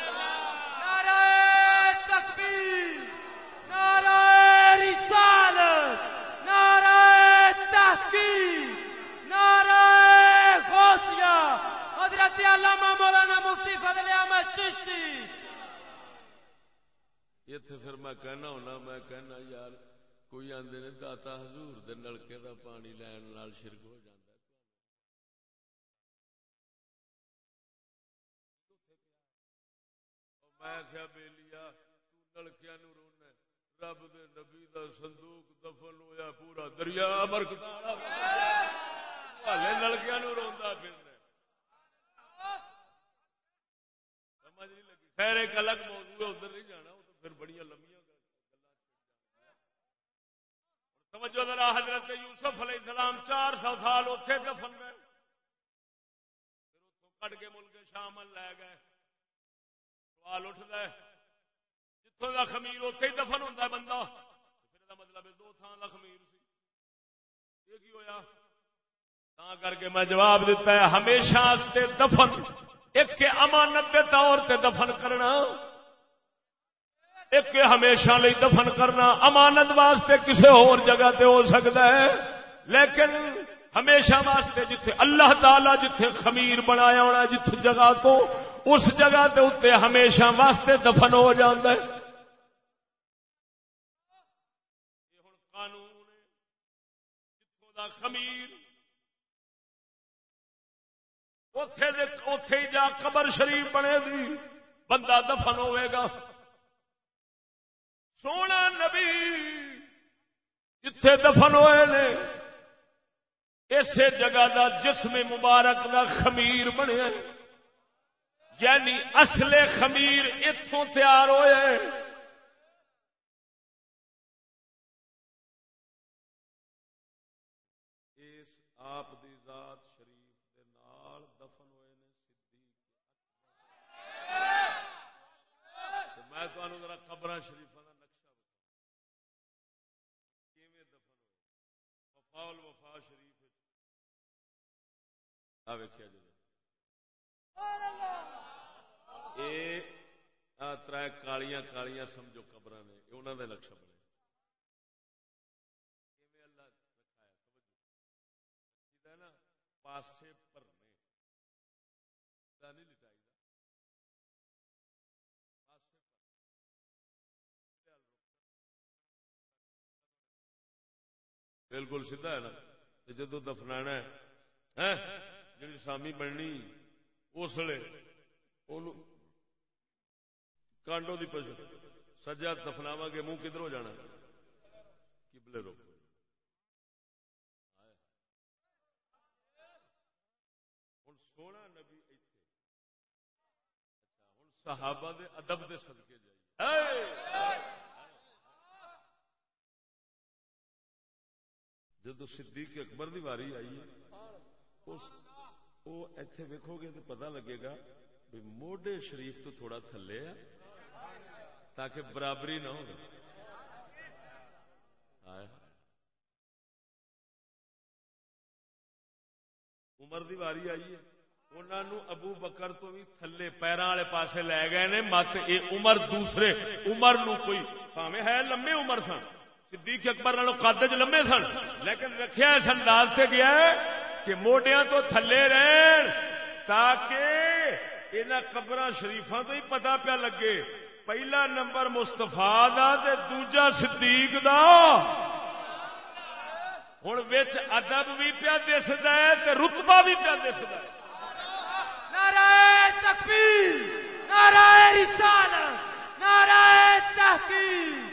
حضرت علامہ مولانا مفتی فضل احمد چشتی۔ اتنے پھر میں کہنا ہونا، میں کہنا یار، کوئی آدھے نے داتا حضور دے نلکے دا پانی لین نال شرک ہو جاتا میں کیا بے لیا نلکیا نو رب دے نبی دا صندوق دفن ہویا پورا دریا برکت نلکیا نو روا پھر خیر، ایک الگ موضوع ہے، ادھر نہیں جانا، وہ تو پھر بڑی لمبی توجہ ذرا حضرت یوسف علیہ السلام چار سو سال اتنے دفن گئے۔ پھر اتوں کٹ کے ملک شامل لے گئے۔ سوال اٹھ گئے کا خمیر اتے ہی دفن ہوتا ہے بندہ۔ پھر مطلب دو تھان کا خمیر سی یہ کی ہوا تا کر کے میں جواب دیتا ہے ہمیشہ دفن ایک امانت کے طور سے دفن کرنا ایک ہمیشہ لئی دفن کرنا امانت واسطے کسی اور جگہ تے ہو سکتا ہے لیکن ہمیشہ واسطے جتھے اللہ تعالی جتھے خمیر بنایا ہونا جتھ جگہ کو اس جگہ تے اتنے ہمیشہ واسطے دفن ہو جاتا ہے خمیر۔ اتے جا قبر شریف بنے گی بندہ دفن ہوئے گا۔ سونا نبی جتھے دفن ہوئے نے اسی جگہ دا جسم مبارک دا خمیر بنیا۔ یعنی اصل خمیر اتوں تیار ہوئے۔ آپ دی ذات شریف دے نال دفن ہوئے نے صدیق میں تمہیں ذرا قبر شریف وفا وفا شریف ویکیا جی۔ تر کالیاں کالیاں سمجھو قبر نے انہوں نے نقشہ بنے نا پاسے پرنے نہیں لٹائی دا۔ پاسے بالکل سیدھا ہے نا۔ جدو دفنا ہاں، جی سامی بننی، اس لیے کانڈو کی پشو سجا دفناوا گے، منہ کدھر ہو جانا؟ کبلے روک ہوں سونا نبی اچھا ہوں صحابہ دے ادب دے سدکے جائیے جدو صدیق اکبر دی واری آئی ایتھے ویکو گے تو پتا لگے گا بھی موڈے شریف تو تھوڑا تھلے ہے، تاکہ برابری نہ ہو۔ عمر دی واری آئی ہے۔ انہوں ابو بکر تو بھی تھلے پیروں والے پاسے لے گئے نے، مت یہ عمر دوسرے، عمر نو کوئی پاوے ہے، لمبے عمر سن۔ صدیق اکبر والوں قد چ لمے سن۔ لیکن رکھیا اس انداز سے گیا ہے کہ موڈیا تو تھلے رہن تاکہ ان قبر شریفاں تو ہی پتا پیا لگے۔ پہلا نمبر مستفا دوجا صدیق دا۔ ہوں ادب بھی پیا دستا ہے رتبہ بھی پیا دستا ہے۔ نعرہ تکبیر نعرہ رسالت نعرہ تحقیق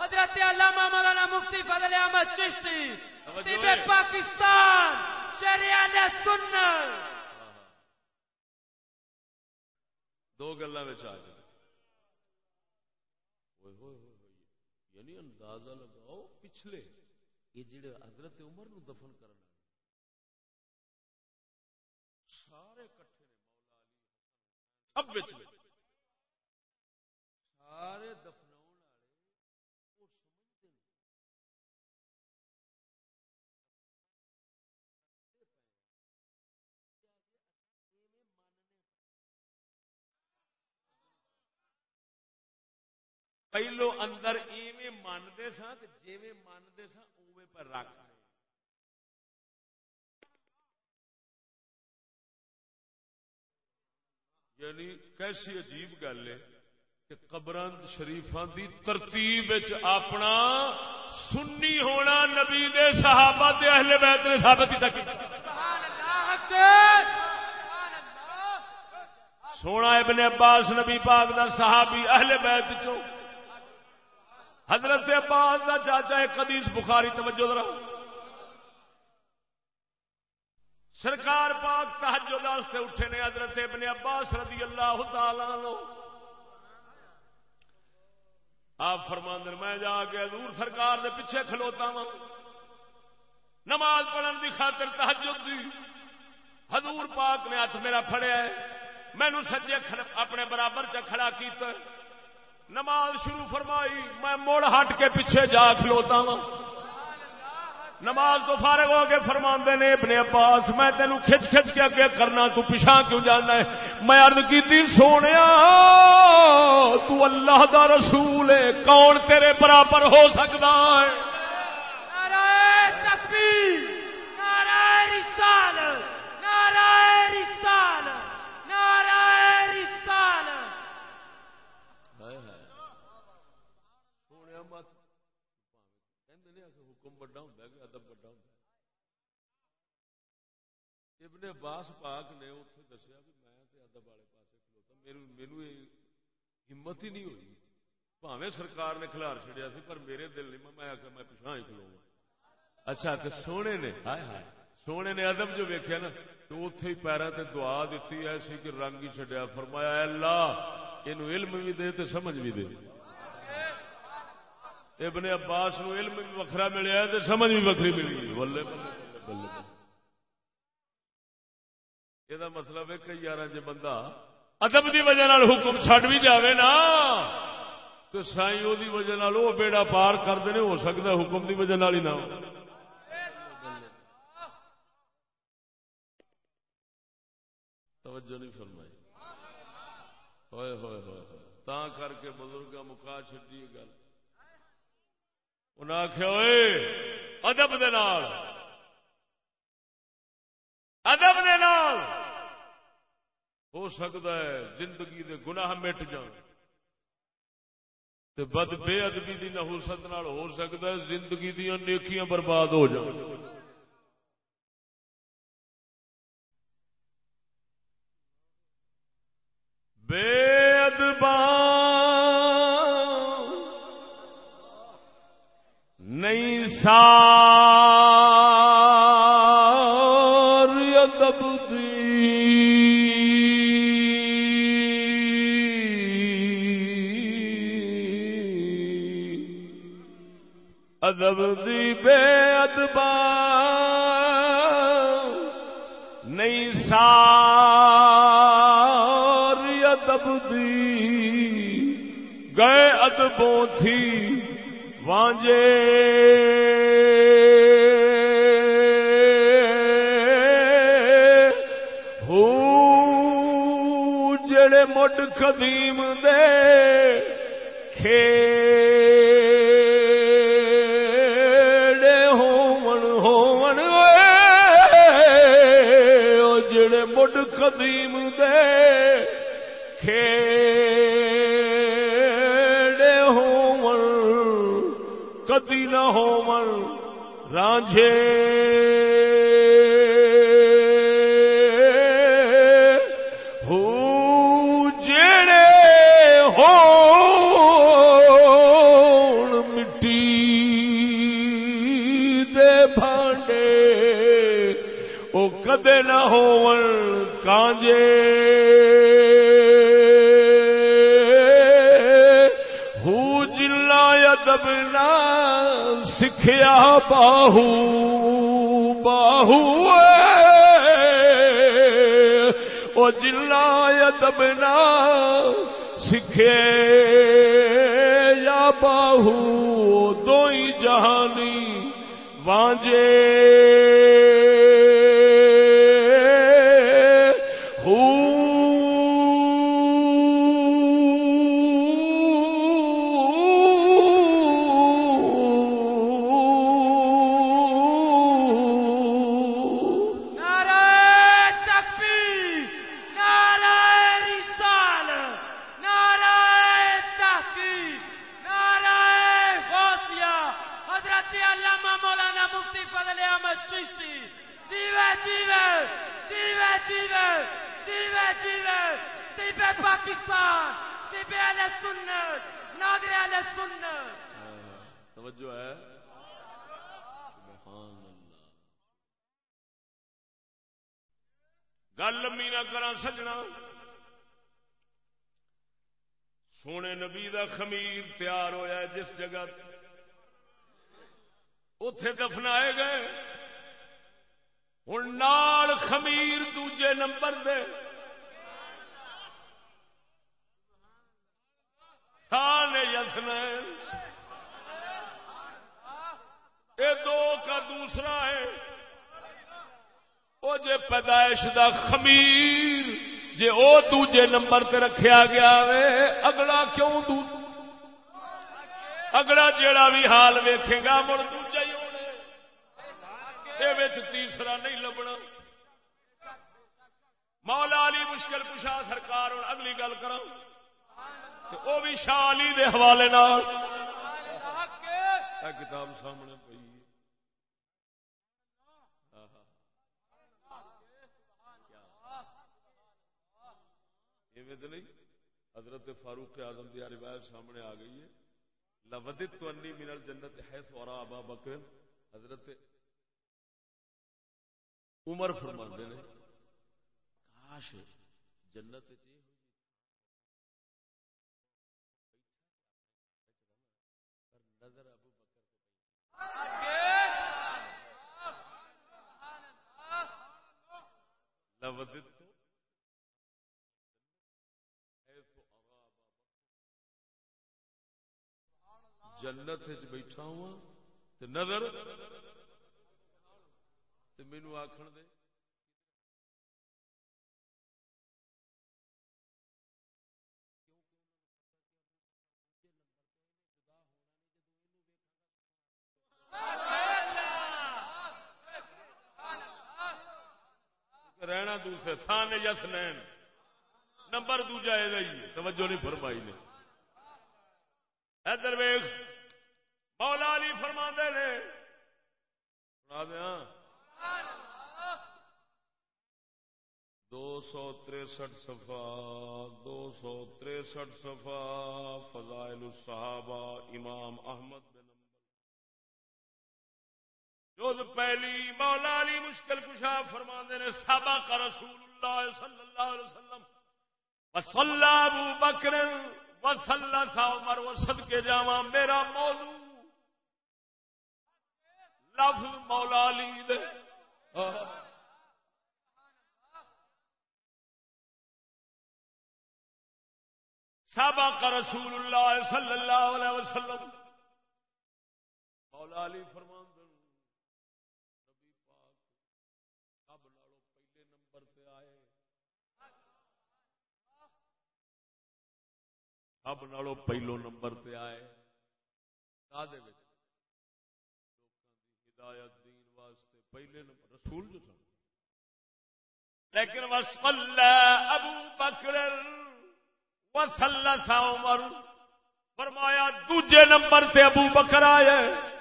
حضرت علامہ مولانا مفتی فضل احمد چشتی طب پاکستان شریان دو گلا آ یعنی اندازہ لگاؤ پچھلے یہ جڑے حضرت عمر نو دفن کرنا سارے کٹھے نے مولا علی سب سارے دفن پہلو اندر ایویں مانتے سا جی مانتے سا اوے پر رکھ۔ یعنی کیسی عجیب گل ہے کہ قبر شریفان دی ترتیب اپنا سنی ہونا نبی دے صحابہ دے اہل بیت نے ثابت کی؟ سونا ابن عباس نبی پاک دا صحابی اہل بیت چو حضرت عباس کا چاچا ایک حدیث بخاری، توجہ ذرا۔ سرکار پاک تحجد واسطے اٹھے نے حضرت ابن عباس رضی اللہ تعالی لو آپ فرماندر میں جا کے حضور سرکار دے پیچھے کھلوتا وا نماز پڑھن دی خاطر تحجد دی۔ حضور پاک نے ہاتھ میرا پھڑیا ہے۔ مینو سجے اپنے برابر چ کھڑا کیتا نماز شروع فرمائی، میں مڑ ہٹ کے پیچھے جا کھلوتا وا نماز تو فارغ ہو کے فرما نے ابن عباس میں تینو کھچ کھچ کے اگے کرنا تو پیچھا کیوں جانا ہے؟ میں ارد کی سونے تو اللہ دا رسول ہے کون تیرے برابر ہو سکتا ہے؟ حکم بڑا ہوں کہ ادب بڑا ہوں ابن عباس پاک نے اتنے دسیا کہ میں ادب والے پاس کھلوتا، میرے ہمت ہی نہیں ہوئی۔ پاوے سرکار نے کھلار چڑیا سی، پر میرے دل نہیں، میں آخر میں پچھا ہی کھلوا اچھا تو سونے نے سونے نے ادب جو ویکیا نا، تو اتے ہی پیروں سے دعا دیتی ایسی کہ رنگ ہی چڈیا فرمایا اللہ یہ علم بھی دے تو سمجھ بھی دے۔ ابن عباس نو علم بھی وکھرا ملیا تو سمجھ بھی وکری ملی۔ بلے یہ مطلب ہے کئی یار جی بندہ ادب کی وجہ حکم چڈ بھی جاوے نا تو سائی وہ وجہ وہ بیڑا پار کرتے ہو سکتا حکم کی وجہ ہی نہ توجہ نہیں فرمائی ہوئے ہوئے ہوئے تا کر کے بزرگ مکا چڈی گل انہیں آخیا ادب دے نال ادب دے نال ہو سکتا ہے زندگی دے گناہ مٹ جان۔ بد بے ادبی کی نحوست ہو سکتا ہے زندگی دیا نیکیاں برباد ہو جان۔ بے ادبان نہیں سار بے ادبا نہیں سار ادب دی۔ گئے ادبوں تھی وانجے۔ ہو جڑے مڈ قدیم دے کھیڑے کدی ہو من رانجھے ہو جڑے ہو مٹی دے بھانڈے وہ کدے نہ ہو کانجے ادب نہ سکھیا باہو باہو وہ جلا ادب سکھے یا باہو دو ہی جہانی وانجے۔ سجنا جگہ اتے دفنائے گئے۔ ہوں نال خمیر دوجے نمبر دے۔ یسن یہ دو کا دوسرا ہے۔ وہ جے پیدائش دا خمیر جے او دوجے نمبر تے رکھیا گیا وے۔ اگلا جیڑا بھی حال ویکھے گا مڑ دوجا ہی ہونے یہ تیسرا نہیں لبنا۔ مولا علی مشکل کشا سرکار اور اگلی گل کرو وہ بھی شاہ علی دے حوالے نال۔ کتاب سامنے پی نہیں، حضرت فاروق اعظم کی روایت سامنے آ گئی ہے۔ لودت تو انی منل جنت ہے سورا ابا بکر۔ حضرت عمر فرما نے کاش جنت نظر ابو بکر جنت بیٹھا ہوا نظر مینو آخر دے رہنا دوسرے سان یس نین۔ نمبر دوجا یہ توجہ نہیں فرمائی نے۔ ادھر ویخ مولا علی فرما نے۔ سنا دیا۔ دو سو تریسٹھ سفا دو سو تریسٹھ سفا فضائل الصحابہ امام احمد بن جو پہلی مولا علی مشکل کشا فرما نے سابا کا رسول اللہ صلی اللہ علیہ وسلم۔ وصلہ ابو بکر وصلہ تھا عمر وسد کے جاوا میرا موضوع لفظ مولا علی دے۔ سابا کا رسول اللہ صلی اللہ علیہ وسلم۔ مولا علی فرمان سب نالوں پہلو نمبر پہ آئے۔ ہدایت دین واسطے، پہلے نمبر، رسول جو سن۔ لیکن وسل ابو بکر وسل عمر۔ فرمایا، دوجے نمبر سے ابو بکر آئے۔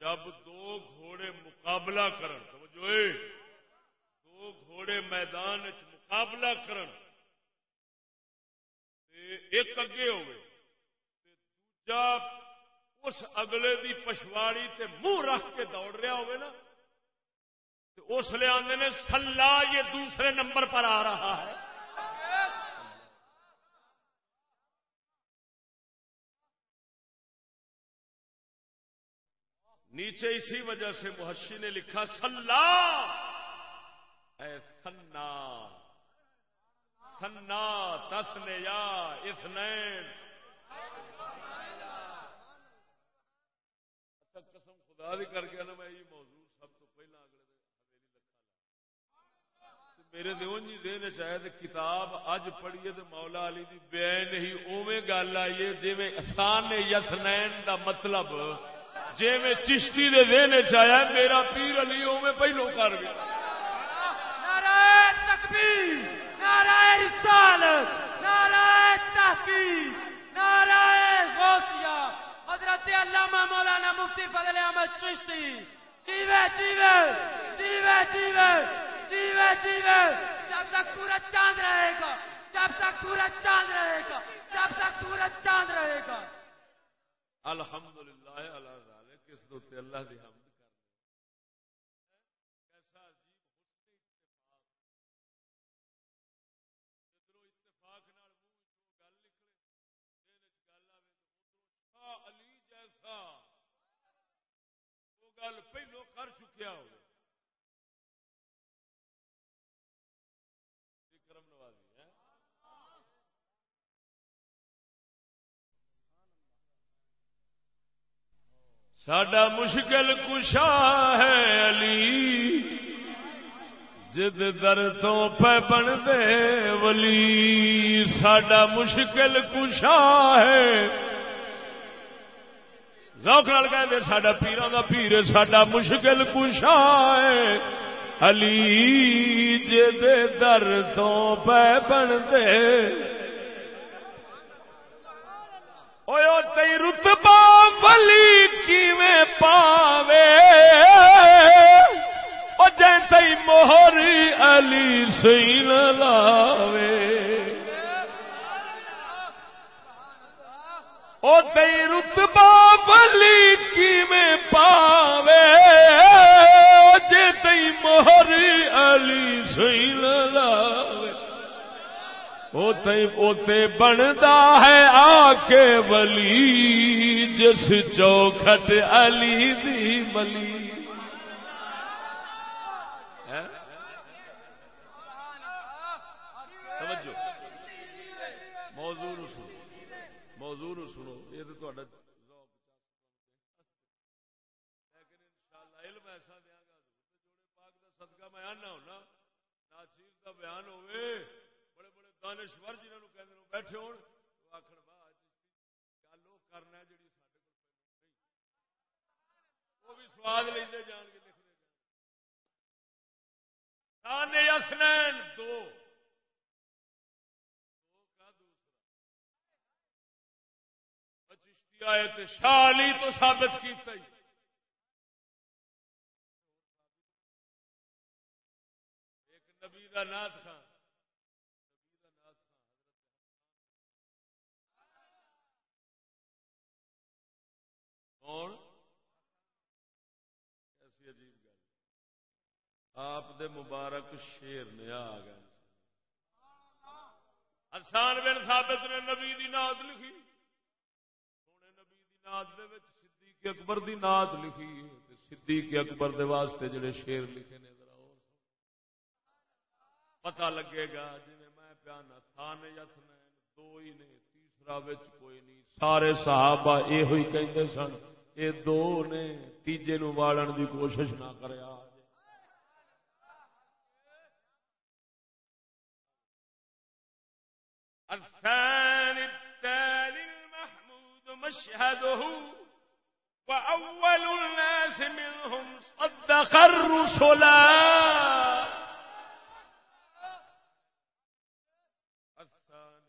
جب دو گھوڑے مقابلہ کرن دو گھوڑے میدان چ مقابلہ کرن ایک اگے ہوئے دوجا اس اگلے دی پچھواڑی تے منہ رکھ کے دوڑ رہا ہوئے نا اس لیے آدھے نے سلا یہ دوسرے نمبر پر آ رہا ہے۔ نیچے اسی وجہ سے محشی نے لکھا سلا اے سنا سنا تسنے یا اسنین اچھا قسم خدا بھی کر کے نا میں یہ موضوع سب تو پہلا اگلے میرے دیون جی دین چاہے کتاب اج پڑھیے تو مولا علی دی بے نہیں اوے گل آئیے جی آسان یسنین دا مطلب جی میں چشتی دے دینے چاہیا میرا پیر علی او میں پہلو کر گیا۔ نعرہ تکبیر نعرہ رسالت نعرہ تحقیق نعرہ غوثیہ۔ حضرت علامہ مولانا مفتی فضل احمد چشتی۔ جیوے جیوے جیوے جیوے جیوے جیوے جب تک سورج چاند رہے گا جب تک سورج چاند رہے گا جب تک سورج چاند رہے گا۔ الحمدللہ دو تے اللہ دی حمد کر کیسا عجیب حسن اتفاق۔ جدرو اتفاق نال منہ وچوں گل نکلے دین وچ گل آوے تے ادھروں شاہ علی جیسا۔ وہ گل پہلو کر چکیا ہوگا ساڈا مشکل کشا ہے علی۔ جد در تو پہ بن دے ولی، ساڈا مشکل کشا ہے۔ روک نال کہ ساڈا پیران دا پیر، ساڈا مشکل کشا ہے۔ علی، جد در تو پہ بن دے تی رتبا بلی کیویں پاوے؟ او جے تی موہر علی سی لاوے۔ او تی رتبا بلی کیویں پاوے؟ او جے تی موہر علی سی لاوے۔ اوتے بنتا ہے آ کے ولی جس چوکھٹ علی دی ملی موضوع سنو۔ موضوع سنو۔ یہ تو علم ایسا دیا گا صدقہ میں آنا ہونا بیان ہوئے۔ دانشور جنہوں کہ بیٹھے ہو آخر بعد گل وہ کرنا جی سارے کو وہ بھی سواد لے جان کے لکھتے جان گے۔ یسنین دو۔ چشتی آئے تو شالی تو ثابت کیتا ہی۔ ایک نبی کا نات خان۔ کون ایسی عجیب گل۔ آپ دے مبارک شیر نے آ گئے۔ حسان بن ثابت نے نبی دی نات لکھی۔ سونے نبی دی نات دے وچ صدیق اکبر دی نات لکھی تے صدیق اکبر دے واسطے جڑے شیر لکھے نے، ذرا اور پتہ لگے گا جی میں پیانا سان یسنین دو ہی نے، تیسرا وچ کوئی نہیں۔ سارے صحابہ یہ ہوئی کہتے سن۔ یہ دو نے تیجے نو والن دی کوشش نہ کریا الثاني التالي المحمود مشهده، وأول الناس منهم صدق الرسلا الثاني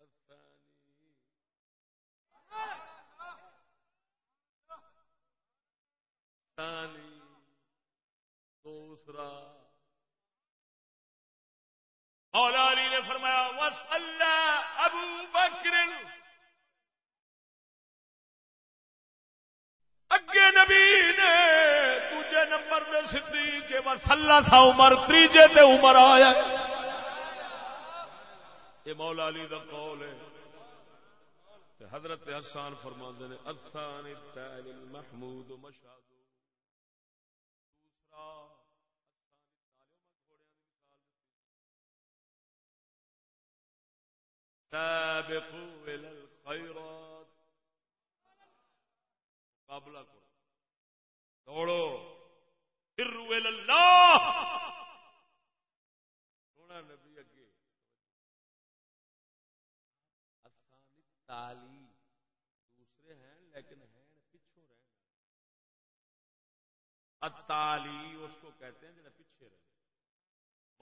الثاني الثاني دوسرا۔ مولا علی نے فرمایا وسلہ ابو بکر۔ اگے نبی نے دوجے نمبر دے صدیق کے وسلہ تھا عمر تیجے تے عمر آیا۔ یہ مولا علی دا قول ہے۔ حضرت حسان فرماندے نے اثان التال المحمود سابقوا الى الخيرات. مقابلہ کرو. دوڑو. فروا الى اللہ سونا نبی اگے. آسانی تالی دوسرے ہیں لیکن ہیں پچھوں رہے اتالی اس کو کہتے ہیں جنہیں پیچھے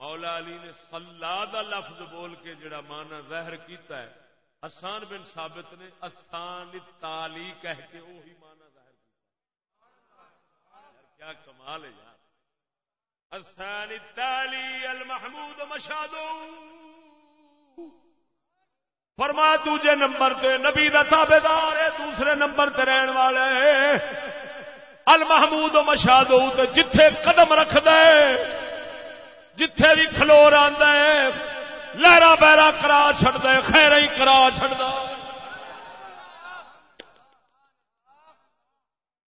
مولا علی نے سلا دا لفظ بول کے جڑا مانا ظاہر کیتا ہے آسان بن ثابت نے آسان تالی کہہ کے وہی مانا ظاہر کیا کیا کمال ہے یار۔ آسان تالی المحمود مشادو۔ فرما دوجے نمبر تے نبی دا تابے دار ہے، دوسرے نمبر تے رہن والے۔ المحمود مشادو تے جتھے قدم رکھ دے۔ جتھے بھی کھلور آندا ہے، لہرا بہرا کرا چڑ دے خیر ہی کرا چڑ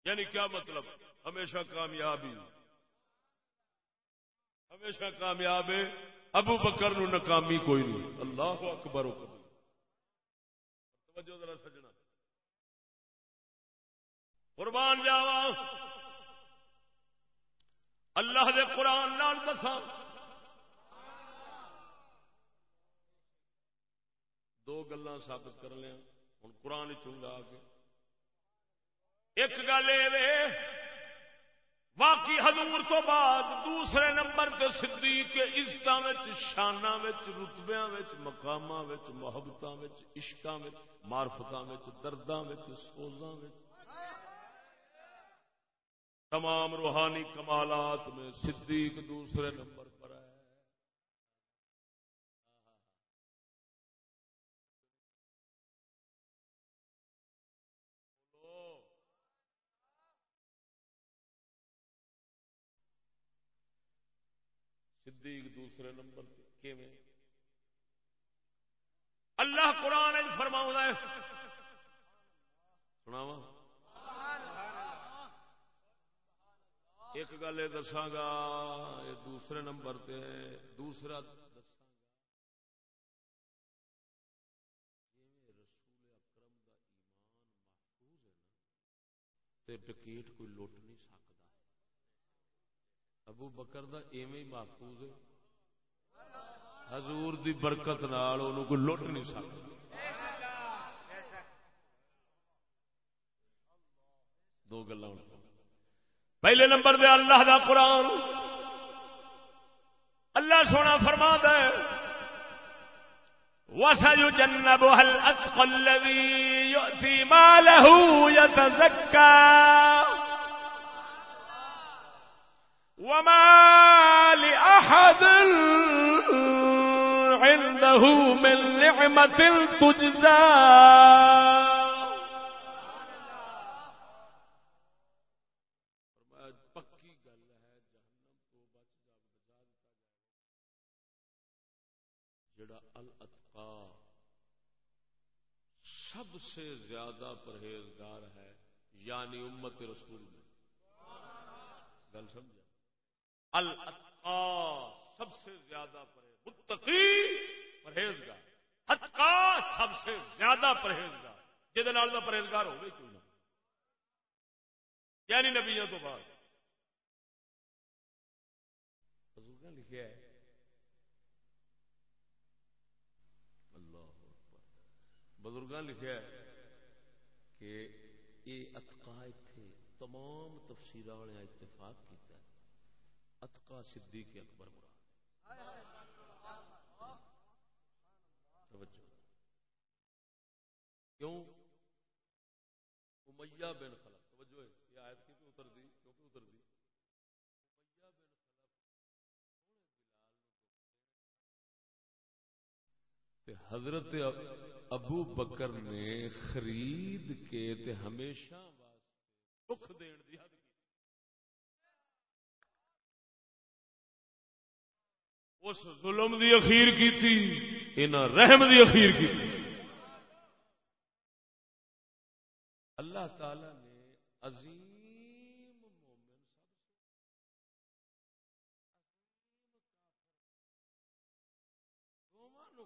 یعنی کیا مطلب؟ ہمیشہ کامیابی ہمیشہ کامیاب ہے، ابو بکر نو ناکامی کوئی نہیں۔ اللہ اکبر و توجہ ذرا سجنا۔ قربان جاوا اللہ دے قرآن نال دساں دو گلا ثابت کر لیا۔ ہوں قرآن چنگا کے ایک گل یہ باقی حضور تو بعد دوسرے نمبر تے صدیق عزت شانہ رتبیا مقام محبت عشق مارفت درداں سوزاں تمام روحانی کمالات میں صدیق دوسرے نمبر پر صدیق دوسرے نمبر اللہ قرآن فرماؤں سناوا ایک گل یہ دساگا یہ دوسرے نمبر تے دوسرا ٹکیٹ کوئی لوٹ نہیں سکتا۔ ابو بکر دا ایویں محفوظ ہے۔ حضور دی برکت نال انہوں لٹ نہیں سکتا۔ دو گلا پہلے نمبر دے اللہ دا قرآن۔ اللہ سونا فرما دے وَسَيُجَنَّبُهَا الْأَتْقَى الَّذِي يُؤْتِي مَالَهُ يَتَزَكَّى۔ وما لأحد عنده من نعمة تجزى. سب سے زیادہ پرہیزگار ہے یعنی امت رسول میں۔ گل سمجھ الاتقا، سب سے زیادہ پرہیز متقی پرہیزگار۔ اتقا، سب سے زیادہ پرہیزگار۔ جہد پرہیزگار ہو گئی کیوں نہ؟ یعنی نبیوں تو بعد۔ بزرگ لکھا ہے، اللہ بزرگ لکھا ہے کہ یہ اتقا اتنے تمام تفصیل والے اتفاق کیا اتقا صدیق اکبر مراد۔ توجہ۔ کیوں؟ امیہ بن خلف۔ توجہ ہے، یہ آیت کی اتر دی، کیوں کیونکہ اتر دی؟ امیہ بن خلف تے حضرت ابو بکر نے خرید کے تے ہمیشہ واسطے دکھ دین دی حد اس ظلم دی اخیر کی تھی انہاں رحم دی اخیر کی تھی اللہ تعالی نے عظیم مومن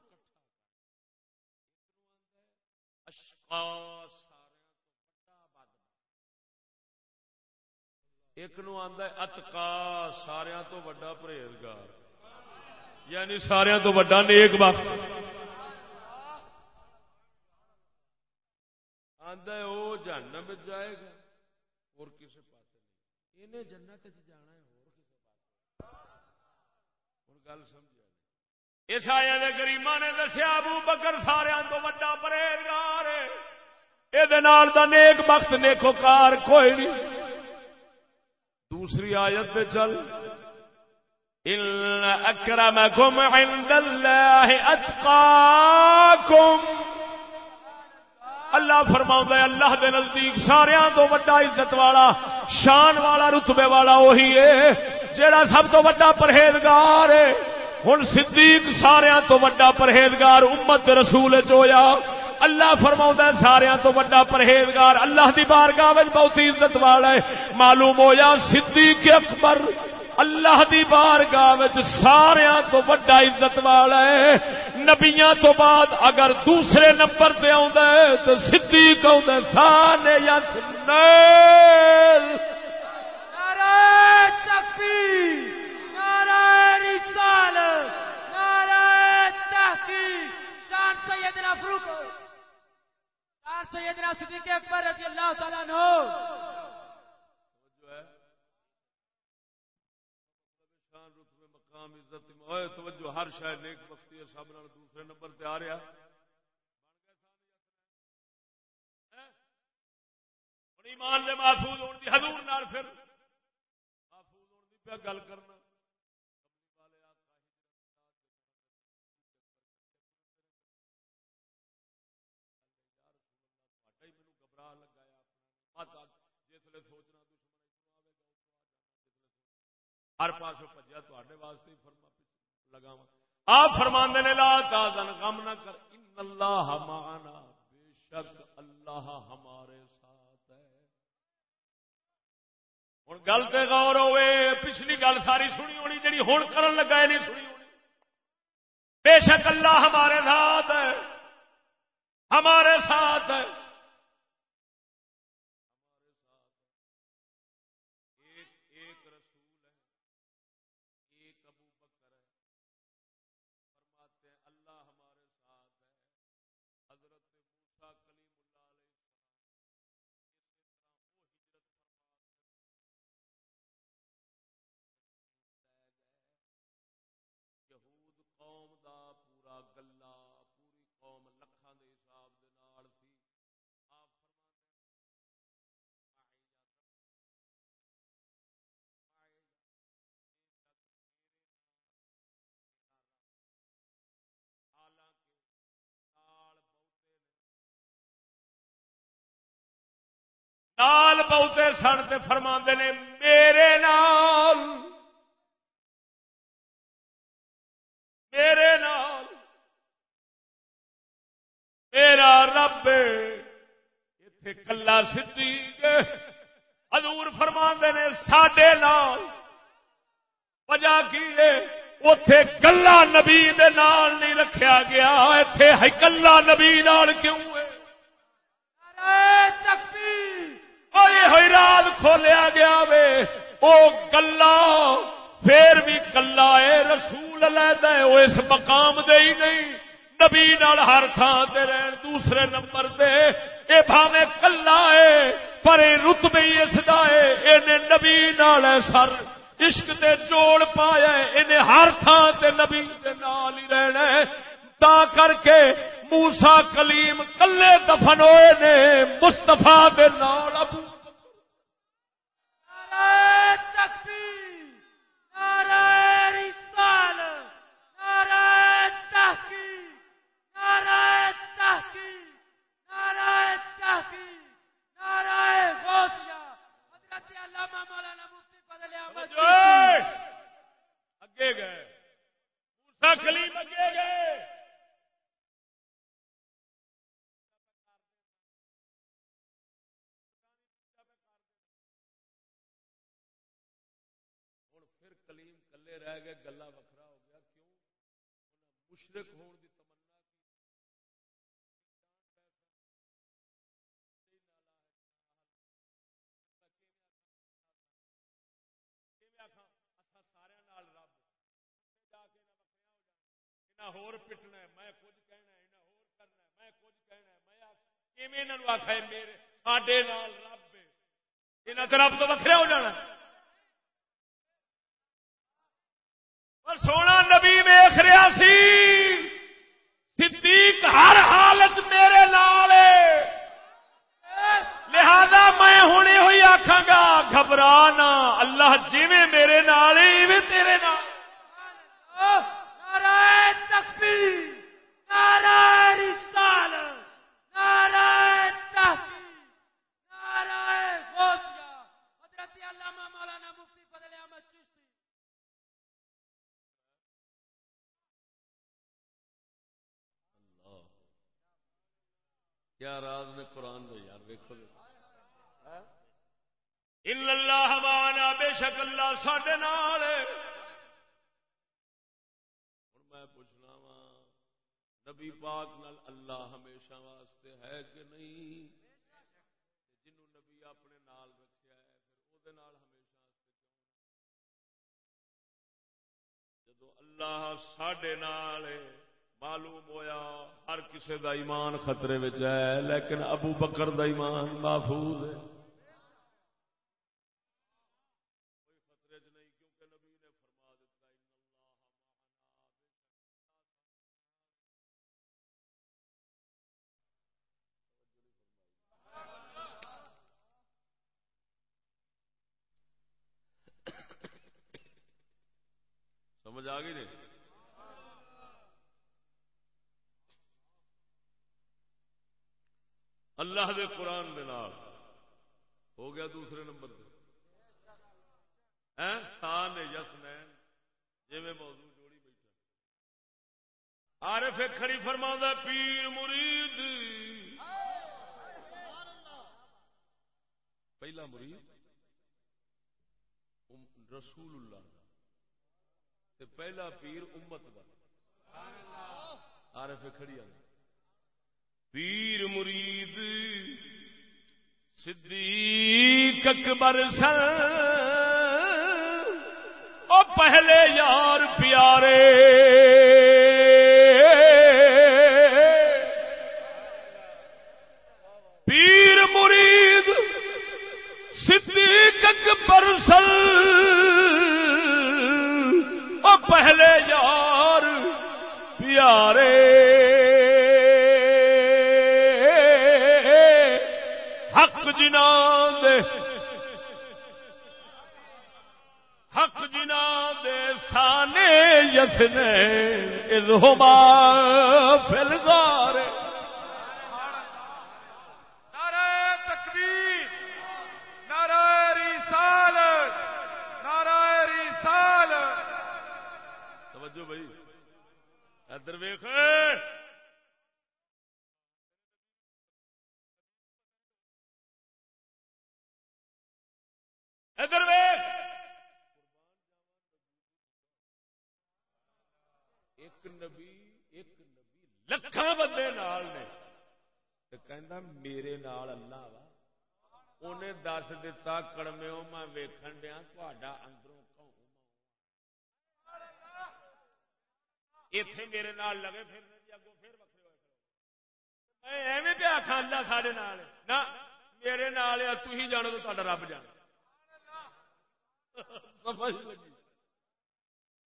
سب ایک نو آدھا اتکا سارا تو وا پرہیزگار۔ یعنی سارا تو وڈا نیک وقت آدھا وہ جہنم جائے گا، اور کسی پاس نہیں۔ انہیں جنت جانا ہے، اور کسی پاس ہوں گل سمجھا اس آیا نے گریما نے دسیا، ابو بکر سارا تو وڈا پرے یہ نیک وقت نیکو کار کوئی نہیں۔ دوسری آیت پہ چل۔ ان اکرمکم عند اللہ اتقاکم اللہ فرما ہے اللہ دے نزدیک سارا تو وڈا عزت والا، شان والا، رتبے والا وہی ہے، جیڑا سب تو وڈا پرہیزگار ہے۔ ہوں صدیق سارا تو وڈا پرہیزگار، امت رسول چویا اللہ فرما سارا تو وڈا پرہیزگار، اللہ دی بارگاہ وچ بہت عزت والا ہے۔ معلوم ہوا صدیق اکبر اللہ دی بارگاہ سارا تو وڈا عزت والا ہے۔ نبیاں تو بعد اگر دوسرے نمبر پہ آ تو صدیق آ سانے یا سیدنا فروخ سیدنا صدیق اکبر رضی اللہ تعالیٰ نو مقام عزت توجہ، ہر شاید نیک بختی ہے سب دوسرے نمبر پہ آ رہا ایمان دے محفوظ ہونے کی حضور نال پھر۔ محفوظ ہونے کی پہ گل کرنا۔ ہر پاس پجیا تے واسطے فرما لگا آپ فرما نے لا تازن غم نہ کر۔ ان اللہ مانا بے شک اللہ ہمارے ساتھ ہے۔ ہوں گل تو غور ہوئے، پچھلی گل ساری سنی ہونی جی ہوں کرن لگا نہیں سنی ہونی۔ بے شک اللہ ہمارے ساتھ ہے، ہمارے ساتھ ہے۔ بہتے سن تے فرما نے، میرے نال میرے نال، میرا رب اتے کلا سی ادور فرما نے سڈے نال، وجہ کی اتے کلا نبی نال نہیں رکھا گیا اتے کلا نبی نال کیوں؟ ہے ہوئی رات کھولیا گیا وے۔ وہ کلا، پھر بھی کلا ہے رسول لے وہ اس مقام دے ہی نہیں۔ نبی نال ہر تھان سے رہن دوسرے نمبر پہ یہ بھاوے کلا ہے پر اے رتبے ہی اس کا ہے یہ نبی نال اے سر عشق دے جوڑ پایا انہیں ہر تھان سے نبی دے نال ہی رہنا ہے تا کر کے موسا کلیم کلے دفن ہوئے نے مستفا ابو اگے گئے۔ کلیم اگے گئے۔ رہ گئے، گلا وکھرا ہو گیا، کیوں؟ مشرق ہون کی۔ تمنا پٹنا میں کچھ کہنا ہو کرنا میں کچھ کہنا میں آخا میرے، ساڈے رب یہاں رب تو وکھرا ہو جانا۔ اور سونا نبی میں رہا سی۔ صدیق ہر حالت میرے لال لہذا میں ہوں یہ آخا گا گھبرانا اللہ جی میرے نال کیا راز نے قرآن دے؟ یار ویکو ان اللہ مانا بے شک اللہ سڈے نال ہوں میں پوچھنا وا نبی پاک نال اللہ ہمیشہ واسطے ہے کہ نہیں؟ جنوں نبی اپنے نال رکھیا ہے پھر وہ ہمیشہ جدو اللہ سڈے نال معلوم ہویا ہر کسی دا ایمان خطرے ہے، لیکن ابو بکر دا ایمان محفوظ ہے۔ (coughs) سمجھ آ گئی نہیں اللہ دے قرآن دے نال۔ ہو گیا دوسرے نمبر سے تھان یس نین جی موضوع جوڑی بیٹھا۔ عارف کھڑی فرما پیر مرید۔ پہلا مرید رسول اللہ۔ تے پہلا پیر امت کا عارف کھڑی آ پیر مرید صدیق اکبر سن او پہلے یار پیارے۔ پیر مرید صدیق اکبر سن یسنے ازہما فلگار نعرہ تکبیر نعرہ رسالت نعرہ رسالت۔ توجہ بھائی ادھر ویخ ادھر ایک نبی ایک نبی لکھان بندے نال نے کہندا میرے نال اللہ وا۔ انہیں دس دتا کڑمے میں ویکھن دیا تا اندروں اتے میرے نال لگے پھر جی اگوں پھر وکرے ہوئے ایویں پہ آخا اللہ سارے نہ، میرے نال تھی جانو تو تا رب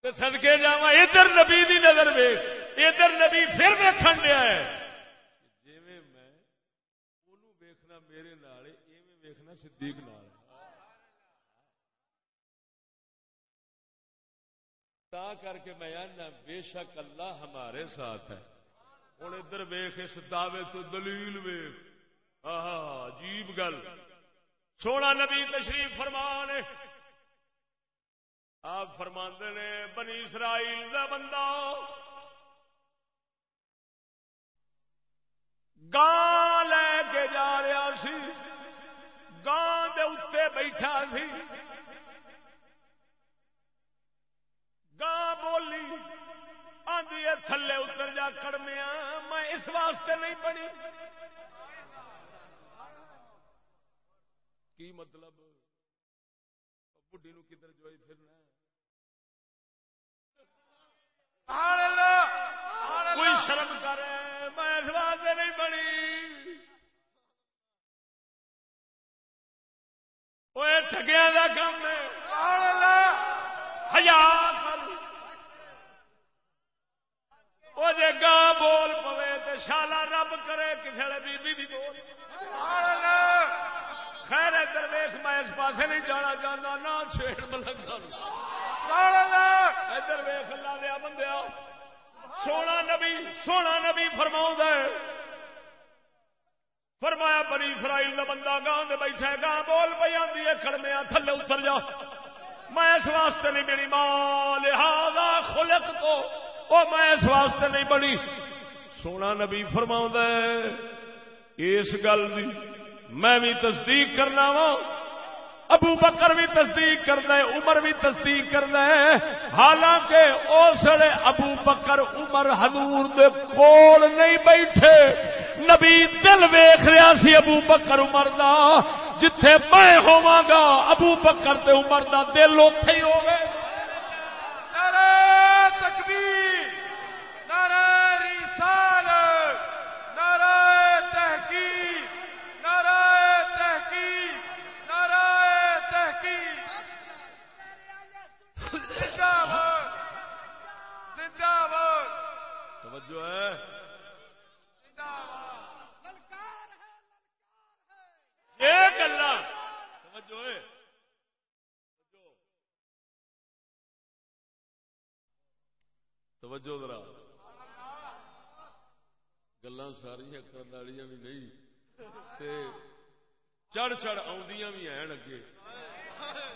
جانا سدکے جا ادھر نبی دی نظر ویخ ادھر نبی پھر ویکن دیا ہے۔ جی میں ویخنا میرے نال ویخنا صدیق نال تا کر کے میں آنا بے شک اللہ ہمارے ساتھ ہے۔ ہوں ادھر ویخ اس دعوے تو دلیل ویخ عجیب گل۔ سونا نبی تشریف فرمان آپ فرما نے، بنی اسرائیل دا بندہ۔ گان لے کے جا رہا سی گان دے اتنے بیٹھا سی۔ گان بولی آدھی تھلے اتر جا کڑمیا، میں اس واسطے نہیں پڑھی۔ کی مطلب؟ بڑھی نو کدھر جو پھرنا کوئی شرم کرے میں اس واسطے نہیں بنی وہ ٹگیا کا کام ہے۔ ہزار وہ جی گاں بول پوے تو شالا رب کرے کسی بی بھی بول۔ خیر ادھر ویخ میں اس پاس نہیں جانا چاہتا نہ چھیڑ ملک ادھر ویخ اللہ دیا بندیا سونا نبی سونا نبی فرما فرمایا بنی اسرائیل کا بندہ گاہ دے بیٹھا گاہ بول پہ آتی ہے، کڑمیا تھلے اتر جا۔ میں اس واسطے نہیں میری ماں، لہذا خلق تو۔ وہ میں اس واسطے نہیں بڑی سونا نبی فرما اس گل دی میں بھی تصدیق کرنا وا۔ ابو بکر بھی تصدیق کرنا ہے، عمر بھی تصدیق کرنا ہے۔ حالانکہ اسلے ابو بکر، عمر، حضور دے کول نہیں بیٹھے۔ نبی دل ویخ رہا سی ابو بکر، عمر دا، جتھے میں ہوا گا، ابو بکر تے عمر دا دل اتے ہی ہوگئے تکبیر نعرہ رسالت نعرہ تحقیق نعرہ تحقیق نعرہ تحقیق زندہ باد زندہ باد توجہ ہے۔ یہ گلا توجہ ہے۔ توجہ ذرا۔ گلا ساریا کرنے والی بھی نہیں۔ تے چڑھ چڑھ آدیاں بھی ہیں اگے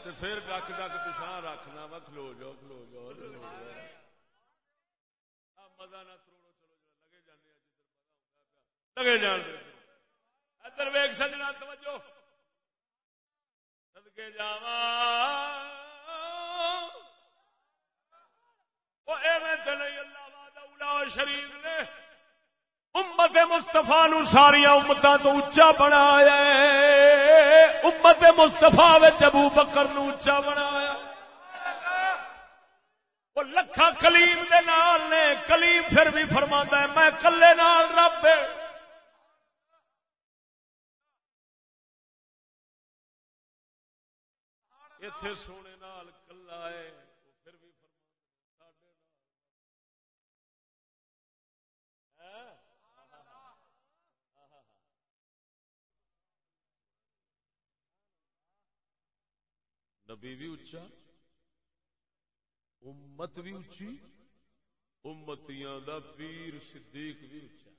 تے پھر ڈک ڈک پچھا رکھنا وا، کھلو جاؤ کھلو جاؤ کھلو جاؤ۔ مزہ نہ تروڑو چلو جا لگے جانے جدھر مزہ جان دے۔ ادھر ویگ سجنا، توجہ۔ سدکے جاوا وہ ایویں اللہ شریف نے۔ امت مستفا نو ساریا امتوں تو اچا بنایا امت مستفا ابو بکر نو اچا بنایا۔ وہ لکھا کلیم دے نال نے، کلیم پھر بھی فرما ہے، میں کلے نال رب اتے سونے نال کلا ہے وہ پھر بھی فرما نبی بھی اچا امت بھی اچھی امتیاں دا پیر صدیق بھی اچا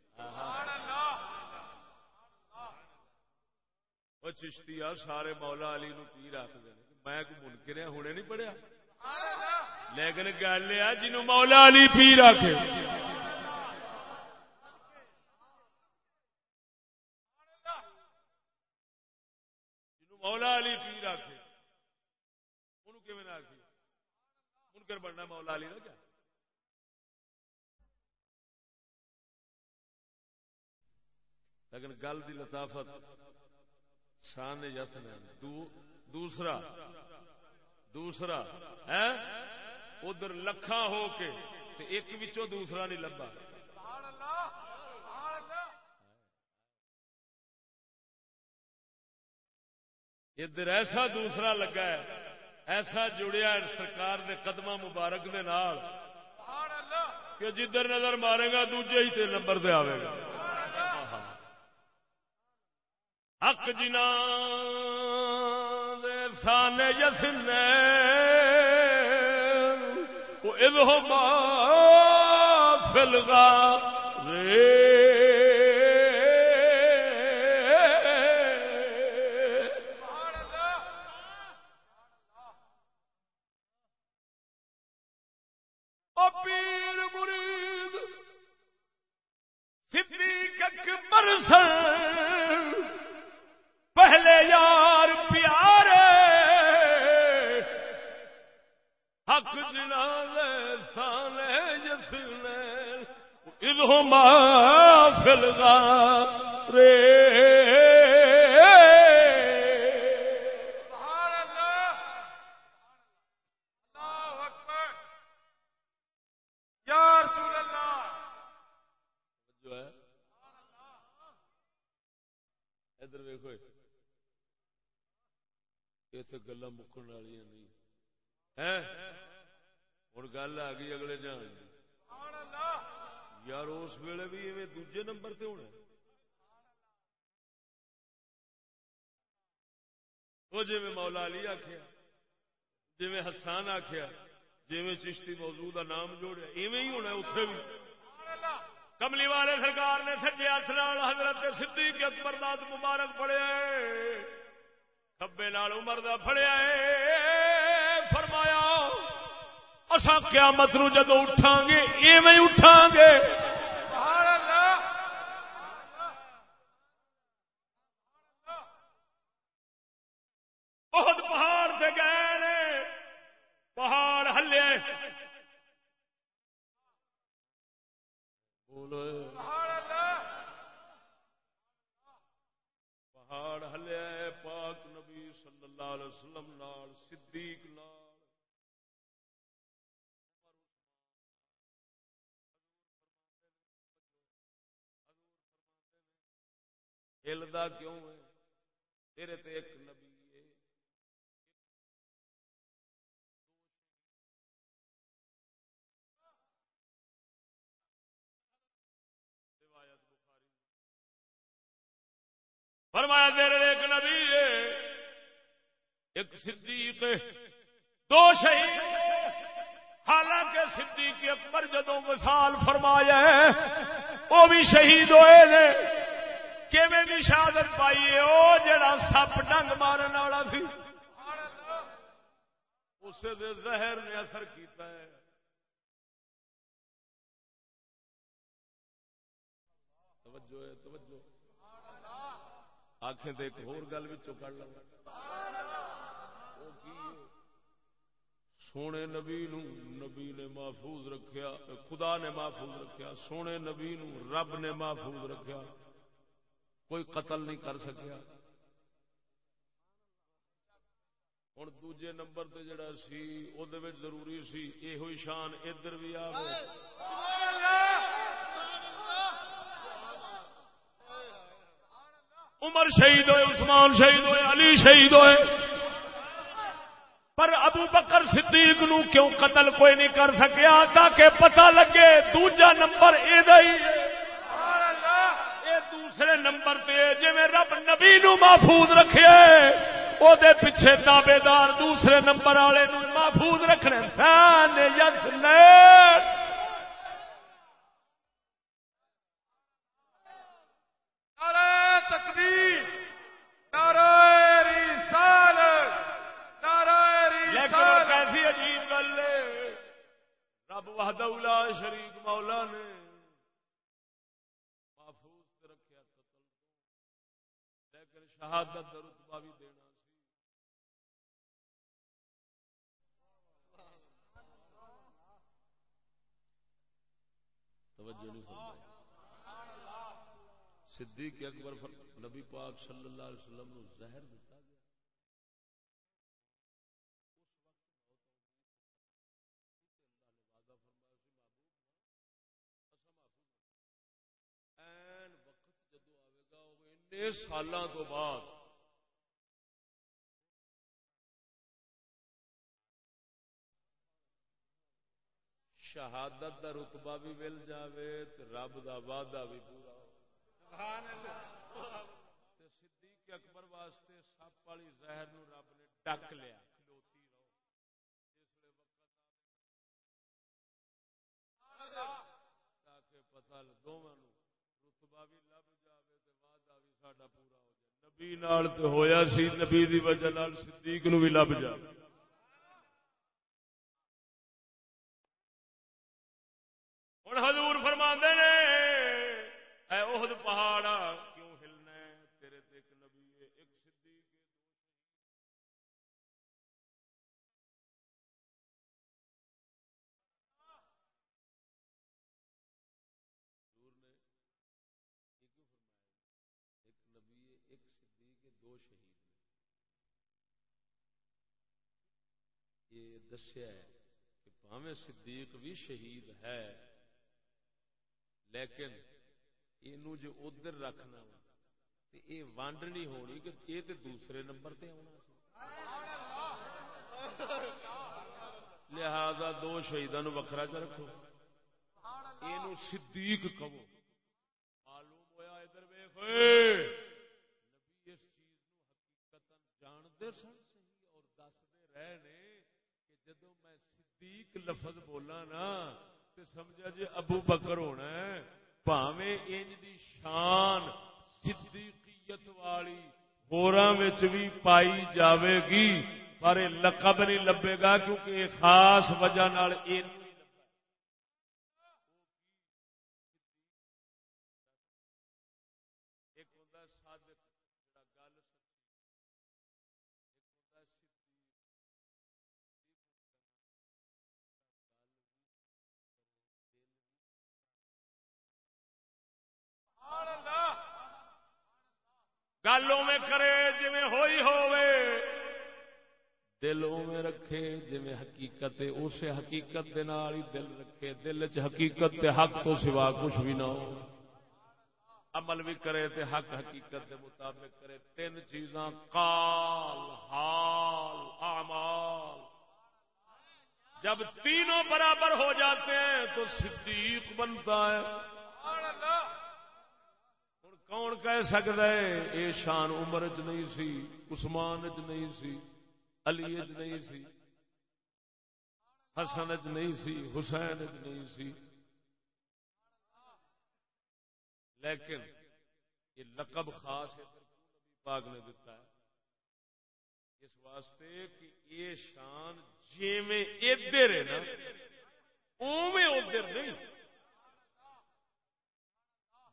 وہ چشتیا سارے مولا علی نو پیر آخر میں کو منکر ہونے نہیں پڑھیا۔ لیکن گل یہ جنوں مولا علی پیر آخے مولا علی پیر آخے انہوں کیون آخی منکر بننا مولا علی کا کیا۔ لیکن گل دی لطافت شان یسن دوسرا دوسرا ادھر لکھا ہو کے ایک بچوں دوسرا نہیں لبا ادھر ایسا دوسرا لگا ہے، ایسا جڑیا سرکار دے قدم مبارک دے نال کہ جدھر نظر مارے گا دوجے ہی تے نمبر دے آئے گا۔ حق جنا سان یسن وہ فلگا رے پیر مرید سن پہلے یار حق جنا ادو ما فلگا رے ادھر ویکو گلا مکن والی نہیں ہوں گل آ گئی اگلے جان یار اس ویلے بھی ایویں دوجے نمبر تے ہونا وہ جی مولا علی آخیا جی حسان آخیا جی چشتی موضوع کا نام جوڑیا، ایویں ہی ہونا اتے بھی۔ کملی والے سرکار نے سجے ہاتھ حضرت صدیق اکبر داد مبارک پڑیا کبے نال عمر دا پڑیا فرمایا اصا قیامت نو جدو اٹھا گے، ایویں اٹھا گے۔ بہت پہاڑ سے گئے پہاڑ ہلے۔ پہاڑ ہلیا پاک نبی صلی اللہ علیہ وسلم نال، صدیق نال۔ ہلدا کیوں ہے؟ تیرے تے ایک نبی ہے۔ فرمایا، تیرے ایک نبی ہے۔ ایک صدیق ہے۔ دو شہید حالانکہ صدیق اکبر جدو مثال فرمایا ہے، وہ بھی شہید ہوئے نے۔ کیویں بھی شہادت پائی ہے؟ وہ جڑا سپ ڈنگ مارن والا سی۔ اسے دے زہر نے اثر کیتا ہے۔ توجہ ہے، توجہ۔ آنکھیں تو ایک ہور گل بھی کر لوں سونے نبی نو نبی نے محفوظ رکھیا، خدا نے محفوظ رکھیا، سونے نبی نو رب نے محفوظ رکھیا۔ کوئی قتل نہیں کر سکیا۔ ہوں دوجے نمبر تے جڑا سی، او دے وچ ضروری سی یہ شان ادھر بھی آ عمر شہید ہوئے، عثمان شہید ہوئے، علی شہید ہوئے۔ پر ابو بکر صدیق نو کیوں قتل کوئی نہیں کر سکیا؟ تاکہ پتہ لگے دوجا نمبر یہ دوسرے نمبر پہ جی رب نبی نو محفوظ رکھے۔ او دے پیچھے دعوے دار دوسرے نمبر والے محفوظ رکھنے۔ فین یس تکبیر نعرہ رسالت نعرہ رسالت۔ کیسی عجیب گل ہے۔ رب وحدہ لا شریک مولا نے محفوظ رکھیا قتل لیکن شہادت کا رتبہ بھی دینا توجہ نہیں فرمائی۔ صدیق اکبر نبی پاک صلی اللہ علیہ وسلم نو زہر دیتا۔ گیا سالوں تو بعد شہادت دا رتبہ بھی مل جاوے تو رب دا وعدہ بھی پورا صدیق اکبر واسطے سپ والی زہر نو رب نے ڈک لیا کھلوتی رہو تاکہ پتا دونوں رتبہ بھی لب جائے تو وعدہ بھی ساڈا پورا ہو جائے نبی نال تو ہویا سی، نبی دی وجہ نال صدیق نو بھی لب جا۔ ہوں حضور فرما نے، اے اہد پہاڑ کیوں ہلنا تیرے تے ایک نبی ہے ایک صدیق حضور نے یہ کیوں فرمایا ایک نبی ہے ایک صدیق دو شہید یہ دسیا ہے کہ پاویں صدیق بھی شہید ہے، لیکن یہ جو ادھر رکھنا یہ ونڈ نہیں ہونی کہ یہ تو دوسرے نمبر تے آنا لہذا دو شہیدان وکرا چ رکھو۔ یہ صدیق کہو۔ معلوم ہوا ادھر ویخ نبی اس چیز حقیقت جانتے سن، صحیح اور دستے رہے نے جدو میں صدیق لفظ بولا نا تو سمجھا جی ابو بکر ہونا ہے، پاویں انج دی شان صدیقیت والی ہوراں وچ بھی پائی جاوے گی، پر لقب نہیں لبے گا کیونکہ خاص وجہ نال گل میں کرے جی ہوئی ہوئے دل میں رکھے جی حقیقت اسے حقیقت دے نال ہی دل رکھے۔ دل چ حقیقت تے حق تو سوا کچھ بھی نہ ہو۔ عمل بھی کرے تے حق حقیقت دے مطابق کرے۔ تین چیزاں، قال، حال، اعمال۔ جب تینوں برابر ہو جاتے ہیں تو صدیق بنتا ہے۔ ہوں کون کہہ سکتا ہے، یہ شان عمر چ نہیں سی، عثمان چ نہیں سی، علی چ نہیں سی۔ حسن چ نہیں سی، حسین چ نہیں سی۔ لیکن یہ لقب خاص ہے پاک نے دیتا ہے؟ اس واسطے کہ یہ شان جی میں ادھر ہے نا اوے ادھر نہیں۔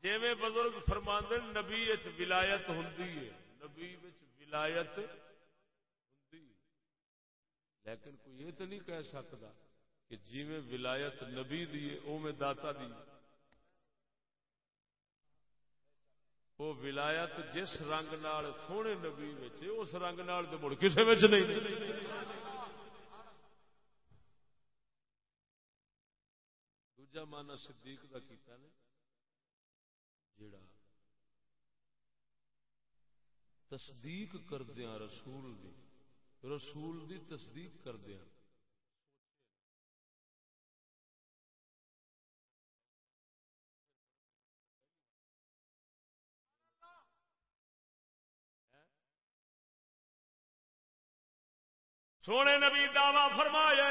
جی میں بزرگ فرماند نبی ولایت ہوں نبی ولایت لیکن کوئی یہ تو نہیں کہہ سکتا کہ جی میں ولایت نبی دیے او میں داتا دی وہ ولایت جس رنگ نال سونے نبی وچ اس رنگ نال تو مڑ کسی نہیں۔ دوجا مانا صدیق کا کیتا نے جڑا تصدیق کردیا رسول دی۔ رسول دی تصدیق کر دیا سونے نبی دعوی فرمایا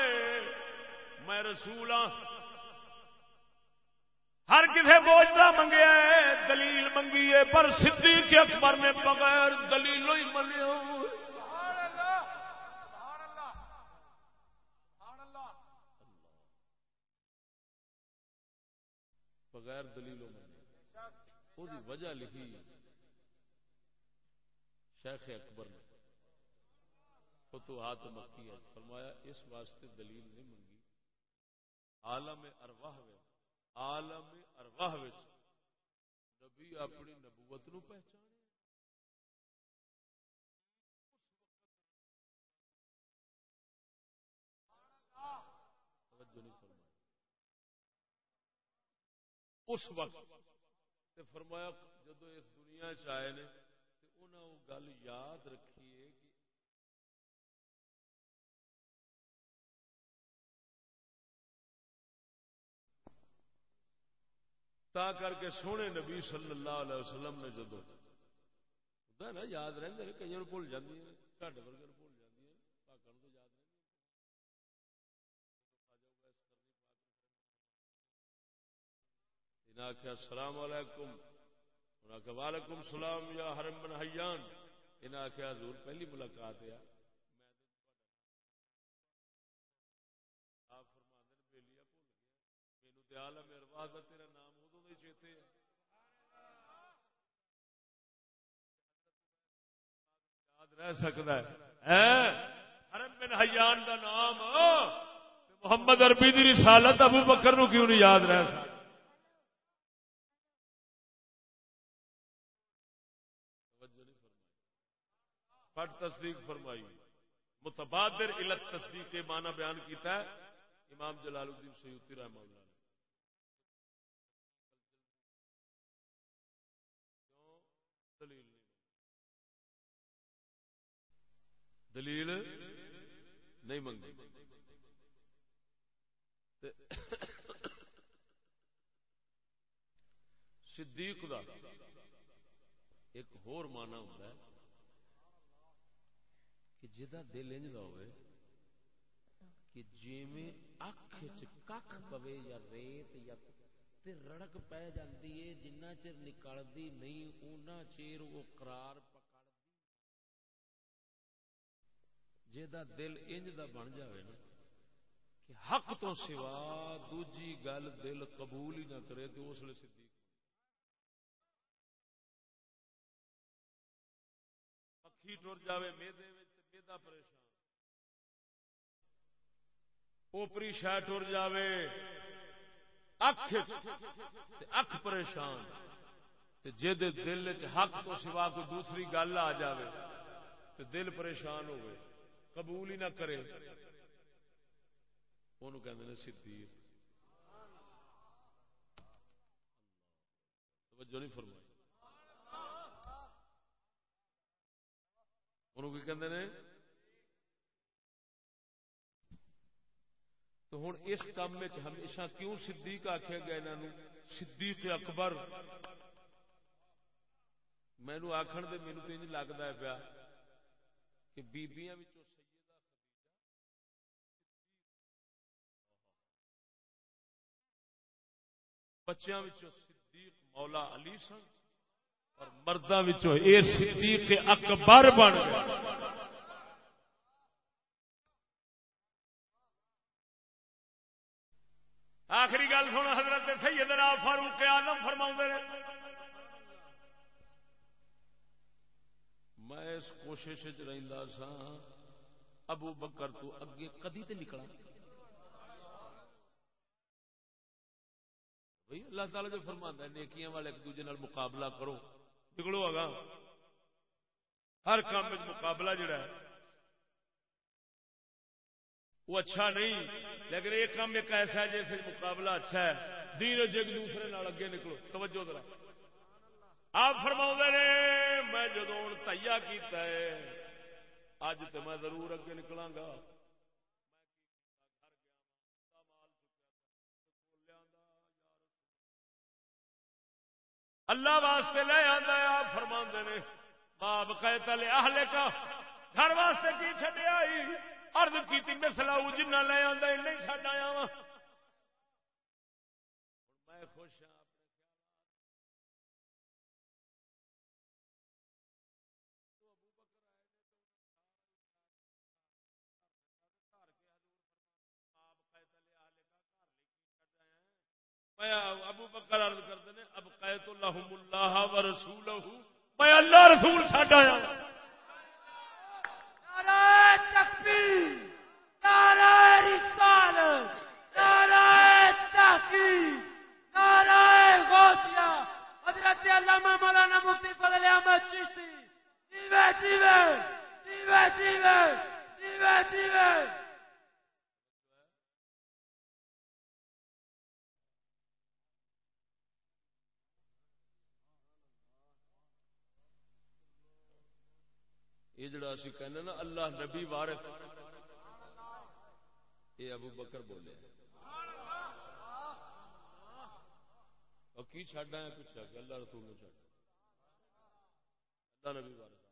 میں رسول ہاں۔ ہر کسی بوجھتا منگیا دلیل منگی ہے، پر صدیق اکبر نے بغیر دلیل ہی منیا بغیر دلیل وہ وجہ لکھی شیخ اکبر نے۔ فتوحات مکی ہے۔ فرمایا، اس واسطے دلیل نہیں منگی۔ عالم ارواہ عالم ارواہ نبی اپنی نبوت نو پہچان۔ اس وقت تے فرمایا جدو اس دنیا چائے نے تے انہوں وہ گل یاد رکھیے کہ تا کر کے سونے نبی صلی اللہ علیہ وسلم نے جدو نا، یاد رہتے کئی بھول جاتی ہیں گھٹ ورگے بھول آخیا السلام علیکم۔ انہیں آخیا وعلیکم السلام یا حرم بن حیان۔ انہیں آخیا حضور پہلی ملاقات ہے تیرا نام ادو نہیں چیتے یاد رہ سکتا ہے۔ حرم بن حیان کا نام محمد اربی دی رسالت ابو بکر نو کیوں نہیں یاد رہ سکتا؟ پٹ تصدیق فرمائی۔ متبادر علت تصدیق کے معنی بیان کیتا ہے۔ امام جلال الدین سیوتی رحمہ اللہ نے دلیل دلیل نہیں منگی صدیق دا ایک ہور مانا ہوتا ہے۔ کہ جدا دل انج ہوئے، کہ جیویں اکھ کھ پوے یا ریت یا تے رڑک پی جاندی ہے جنہ چر نکلدی نہیں اونا چیر وہ قرار پکڑدی جدا دل انج دا بن جاوے نا، کہ حق تو سوا دوجی گل دل قبول ہی نہ کرے تو اس لیے صدیق پکھی ٹر جاوے، میدے پریشان۔ اوپری شہ ٹر جائے اکھ اکھ پریشان۔ جد دل چ حق تو سوا کوئی دوسری گل آ جائے تو دل پریشان ہوئے قبول ہی نہ کرے۔ وہ کہ سی توجہ نہیں فرمائی۔ انہوں کی کہ تو ہوں اس کام ہمیشہ کیوں صدیق آخیا گیا انہوں صدیق اکبر۔ مینو آخر دے مینو تو لگتا ہے پیا کہ بیبیاں بچیاں صدیق مولا علی سن اور مردوں اے صدیق اکبر بن گئے۔ آخری گل سن، حضرت سیدنا فاروق آدم فرما میں اس کوشش رہتا سا ابو بکر تو اگے کدی تے نکلا بھائی اللہ تعالی جو فرما ہے، نیکیاں والے ایک دوجے مقابلہ کرو نکلو اگا ہر کام میں مقابلہ جڑا ہے وہ اچھا نہیں، لیکن ایک کام ایک ایسا ہے، جیسے مقابلہ اچھا ہے۔ دین جگ دوسرے نال اگے نکلو۔ توجہ ذرا۔ آپ فرما نے، میں جدو تیا کیتا ہے، اج تو میں ضرور اگے نکلاں گا۔ اللہ واسطے لے آتا ہے، آپ فرما نے، باب کہتا لے اہل کا گھر واسطے کی چڈیا ارد کی میں سلاؤ جنہ لے آتا نہیں چڈ آیا وا میں خوش ہوں ابو بکر عرض کرتے ہیں اب قیت الحم اللہ و رسول میں اللہ رسول چڈ آیا حضرت علامہ مولانا مفتی فضل احمد چشتی۔ جیوے جیوے جیوے جیوے جیوے جیوے۔ یہ جڑا اسی کہنے نا اللہ نبی وارث یہ ابو بکر بولے اور کی چڈ آیا پوچھا کہ اللہ رسول نے چڈ اللہ نبی وارث۔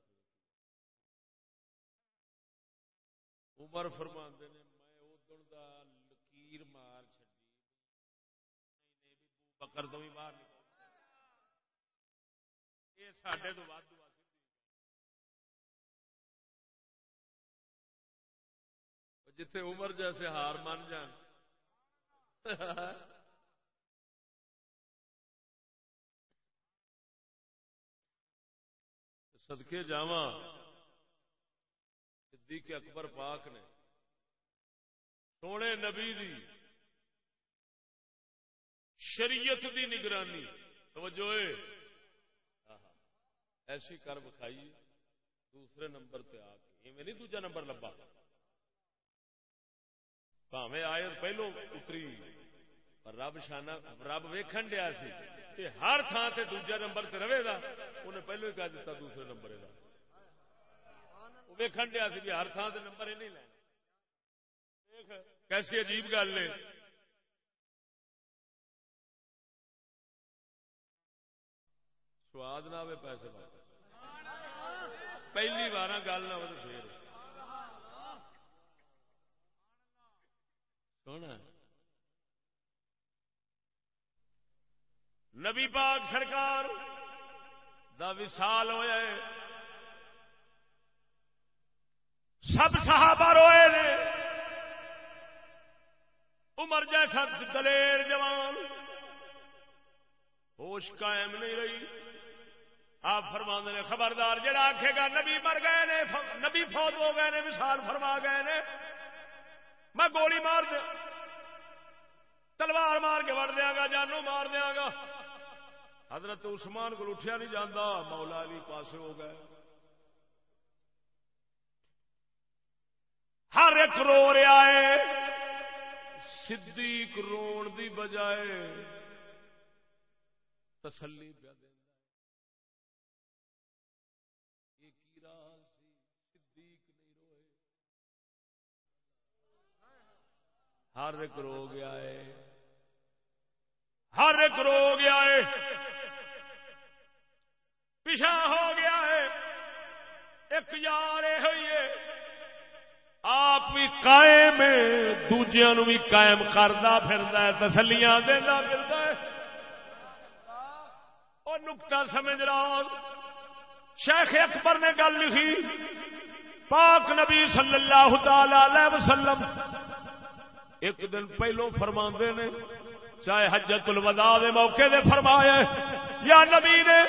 عمر فرما نے، میں ادھر دا لکیر مار چڈی بکر تو بھی باہر نکل۔ یہ سڈے تو ود جتھے عمر جیسے ہار مان جان۔ سدکے جاوا صدیق اکبر پاک نے۔ سونے نبی دی شریعت دی نگرانی۔ توجہ ایسی کر بکھائی دوسرے نمبر پہ آ کے۔ نہیں دوجا نمبر لبا پاوے آئے پہلو اتری رب شانہ رب ویکھن دیا سی ہر تھان سے دوجا نمبر سے رہے گا انہیں پہلو ہی کہہ دیتا دوسرے نمبر کا ویکھن دیا سی بھی ہر تھان سے نمبر ہی نہیں لینا کیسی عجیب گل ہے سواد نہ آئے پیسے پہلی بار گل نہ ہو تو پھر سونا نبی پاک سرکار دا وصال ہوا سب صحابہ روئے نے۔ عمر جیسا دلیر جوان۔ ہوش قائم نہیں رہی۔ آپ فرما نے، خبردار، جڑا آخے گا، نبی مر گئے نے، نبی فوت ہو گئے نے، وصال فرما گئے نے۔ میں گولی مار دیا۔ تلوار مار کے وڑ دیا گا جانو مار دیا گا۔ حضرت عثمان کو اٹھیا نہیں جانا مولا علی پاسے ہو گئے۔ ہر ایک رو رہا ہے، صدیق رون دی بجائے تسلی ہر ایک رو گیا ہے ہر ایک رو گیا ہے پیچھا ہو گیا ہے۔ ایک یار یہ ہوئی ہے۔ آپ بھی قائم ہے دوجیا نو بھی قائم کرتا پھرتا ہے۔ تسلیاں دینا پھرتا ہے۔ اور نکتا سمجھ رہا شیخ اکبر نے گل لکھی۔ پاک نبی صلی اللہ تعالی علیہ وسلم ایک دن پہلو فرما نے، چاہے حجت الوداع دے موقع دے فرمایا یا نبی نے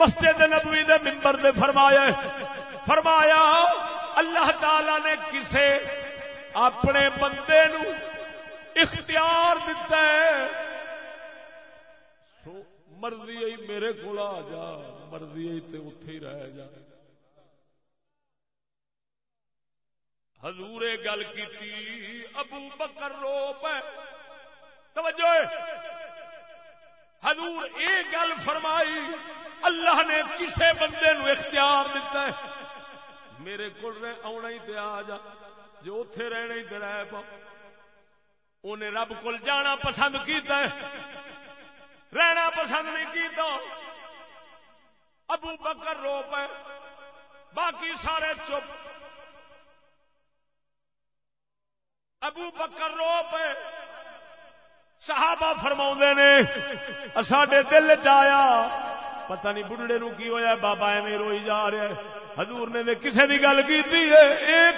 مسجد نبوی دے ممبر دے فرمایا فرمایا، اللہ تعالی نے کسے اپنے بندے نو اختیار دیتا ہے۔ سو مرضی آئی میرے کو آ جا، مرضی تے اتے ہی رہ جا۔ حضور گل کی ابو بکر رو پہ توجہ حضور یہ گل فرمائی، اللہ نے کسے بندے نو اختیار دیتا ہے۔ میرے کو آنا ہی تے آ جا، جو اتے رہنا ہی رہ پا۔ انہیں رب کو جانا پسند کیتا ہے۔ رہنا پسند نہیں کیتا۔ ابو بکر رو پے۔ باقی سارے چپ۔ ابو بکر رو پے۔ صحابہ فرما نے، ساڈے دل چیا پتہ نہیں بڑھڑے نو کی ہویا، بابا ایویں روئی جا رہا ہے حضور نے کسے دی گل کی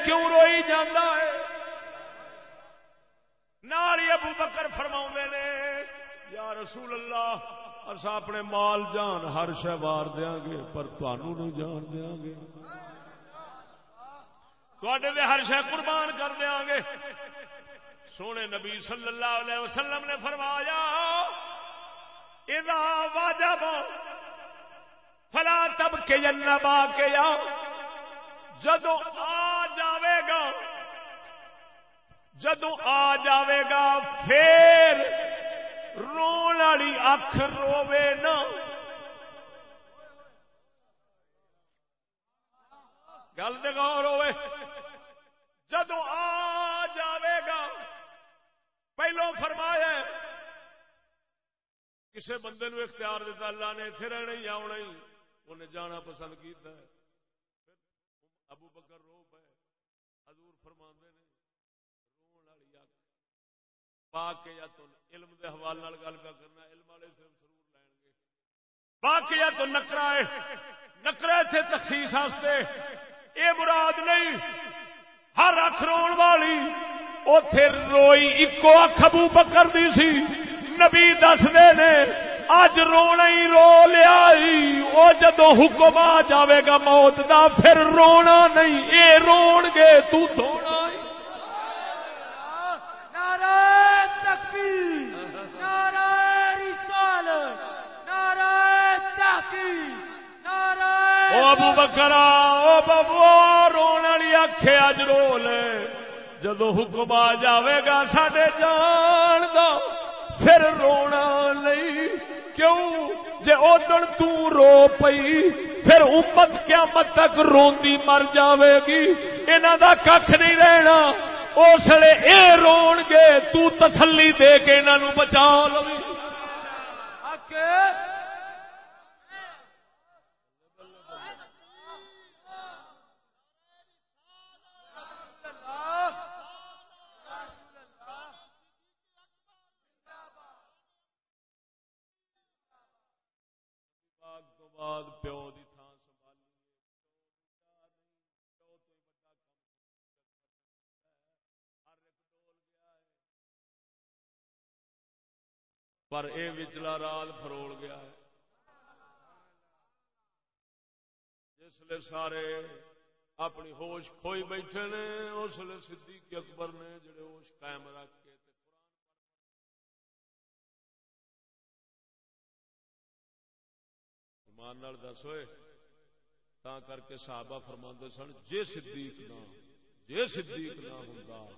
کیوں روئی جانا ہے؟ ناری ابو بکر فرما نے، یا رسول اللہ اصا اپنے مال جان ہر شہ وار دیا گے، پر تنوع نہیں جان دیا گے۔ تے ہر شہ قربان کر دیا گے۔ سونے نبی صلی اللہ علیہ وسلم نے فرمایا واجب فلا تب کے جنبا کے یا جدو آ جاوے گا جدو آ جاوے گا، پھر رون والی اکھ روے نا۔ گل دے غور ہوئے۔ جدو آ جاوے گا، پہلو فرمایا کسے بندے نو اختیار دیتا، اللہ نے اتنے رہنا ہی آنا ہی انہیں جانا پسند کیتا ہے۔ ابو بکر رو پہ حضور فرما نے، رون والی اک پا کے یا تو علم دے حوالے نال گل کا کرنا، علم والے سے ضرور لین گے۔ پا کے یا تو نکرا ہے نکرا تھے تخصیص واسطے اے مراد نہیں ہر اکھ رون والی اتے روئی اکو اکھ ابو بکر دی سی۔ نبی دستے نے اج رونا ہی رو لیا وہ جدو حکم آ جائے گا موت دا پھر رونا نہیں۔ اے رون گے تو دھونا ابو بکرا او بابو رونے والی اج رو لے۔ جدو حکم آ جائے گا سڈے جان دو پھر رونا نہیں۔ کیوں؟ جے ادن تو رو پئی، پھر امت قیامت تک روندی مر جاوے گی۔ انہاں دا کھ نہیں رہنا۔ اس لیے اے رون گے، تو تسلی دے کے انہاں نو بچا لو بعد پیو دی تھان سنبھالی پر اے وچلا رال فروڑ گیا ہے۔ جس لیے سارے اپنی ہوش کھوئی بیٹھے نے، اس لیے صدیق اکبر نے جڑے ہوش قائم رکھ ایمان نال دس ہوئے، تا کر کے صحابہ فرما سن، جے صدیق نہ، جے صدیق نہ ہوں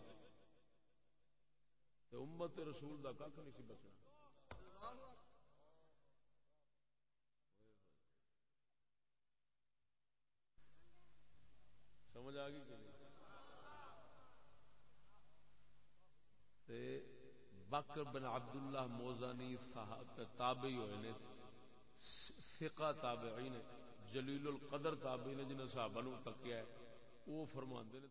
تو امت رسول کا کھ نہیں سی بچنا۔ سمجھ آ گئی کہ نہیں؟ بکر بن عبداللہ موزانی صاحب تابعی ہوئے نے۔ فقہ تابعی نے جلیل القدر تابعی نے جنہیں صحابہ نو تکیا ہے وہ فرماندے نے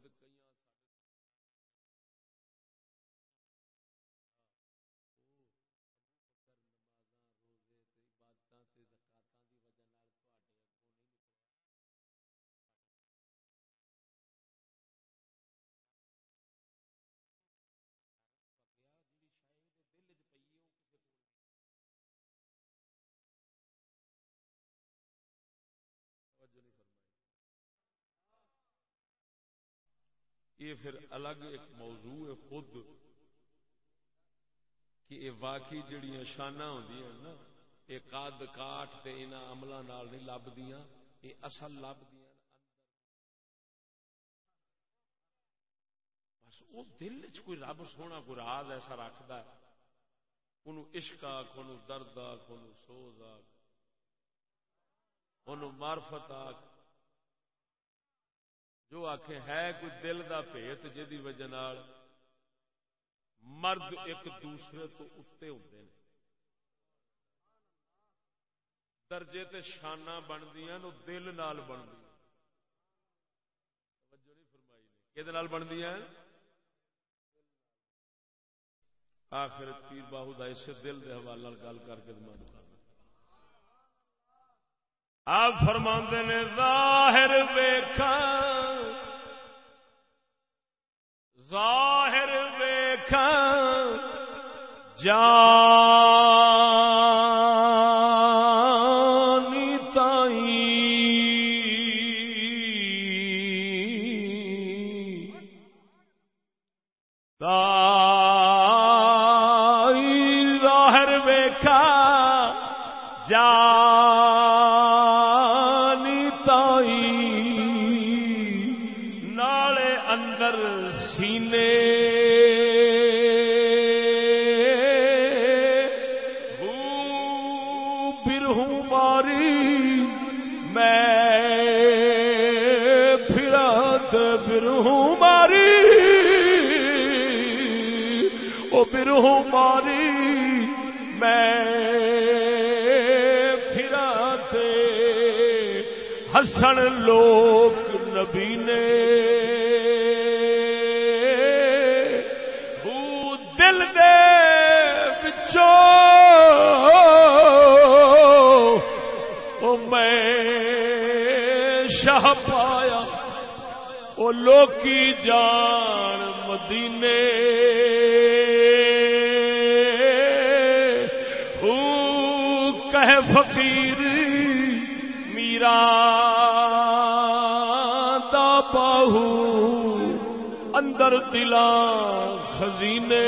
یہ پھر الگ ایک موضوع ہے خود، کہ یہ واقعی جڑیاں شانہ ہوں نا، یہ قد کاٹ تے ان عملوں نہیں لبدیاں، یہ اصل لبدیاں بس وہ دل چ کوئی رب سونا کوئی راز ایسا رکھتا ہے ان عشق آخ ان درد آخ ان سوز آخ ان مارفت آخ جو آخ ہے کوئی دل کا بھیت جی وجہ مرد ایک دوسرے تو اتنے ہوتے ہیں درجے تے شانہ بندیاں نو دل نال بندی کہ بنتی آخر پیر باہو کا اسے دل کے حوالے گل کر کے من کر آپ فرما نے ظاہر ویخا ظاہر ویخا جا ہسن لوگ نبی نے۔ دل دے بچو میں شاہ پایا۔ وہ لوکی جان مدینے۔ فقیر میرا۔ اندر تلا خزینے۔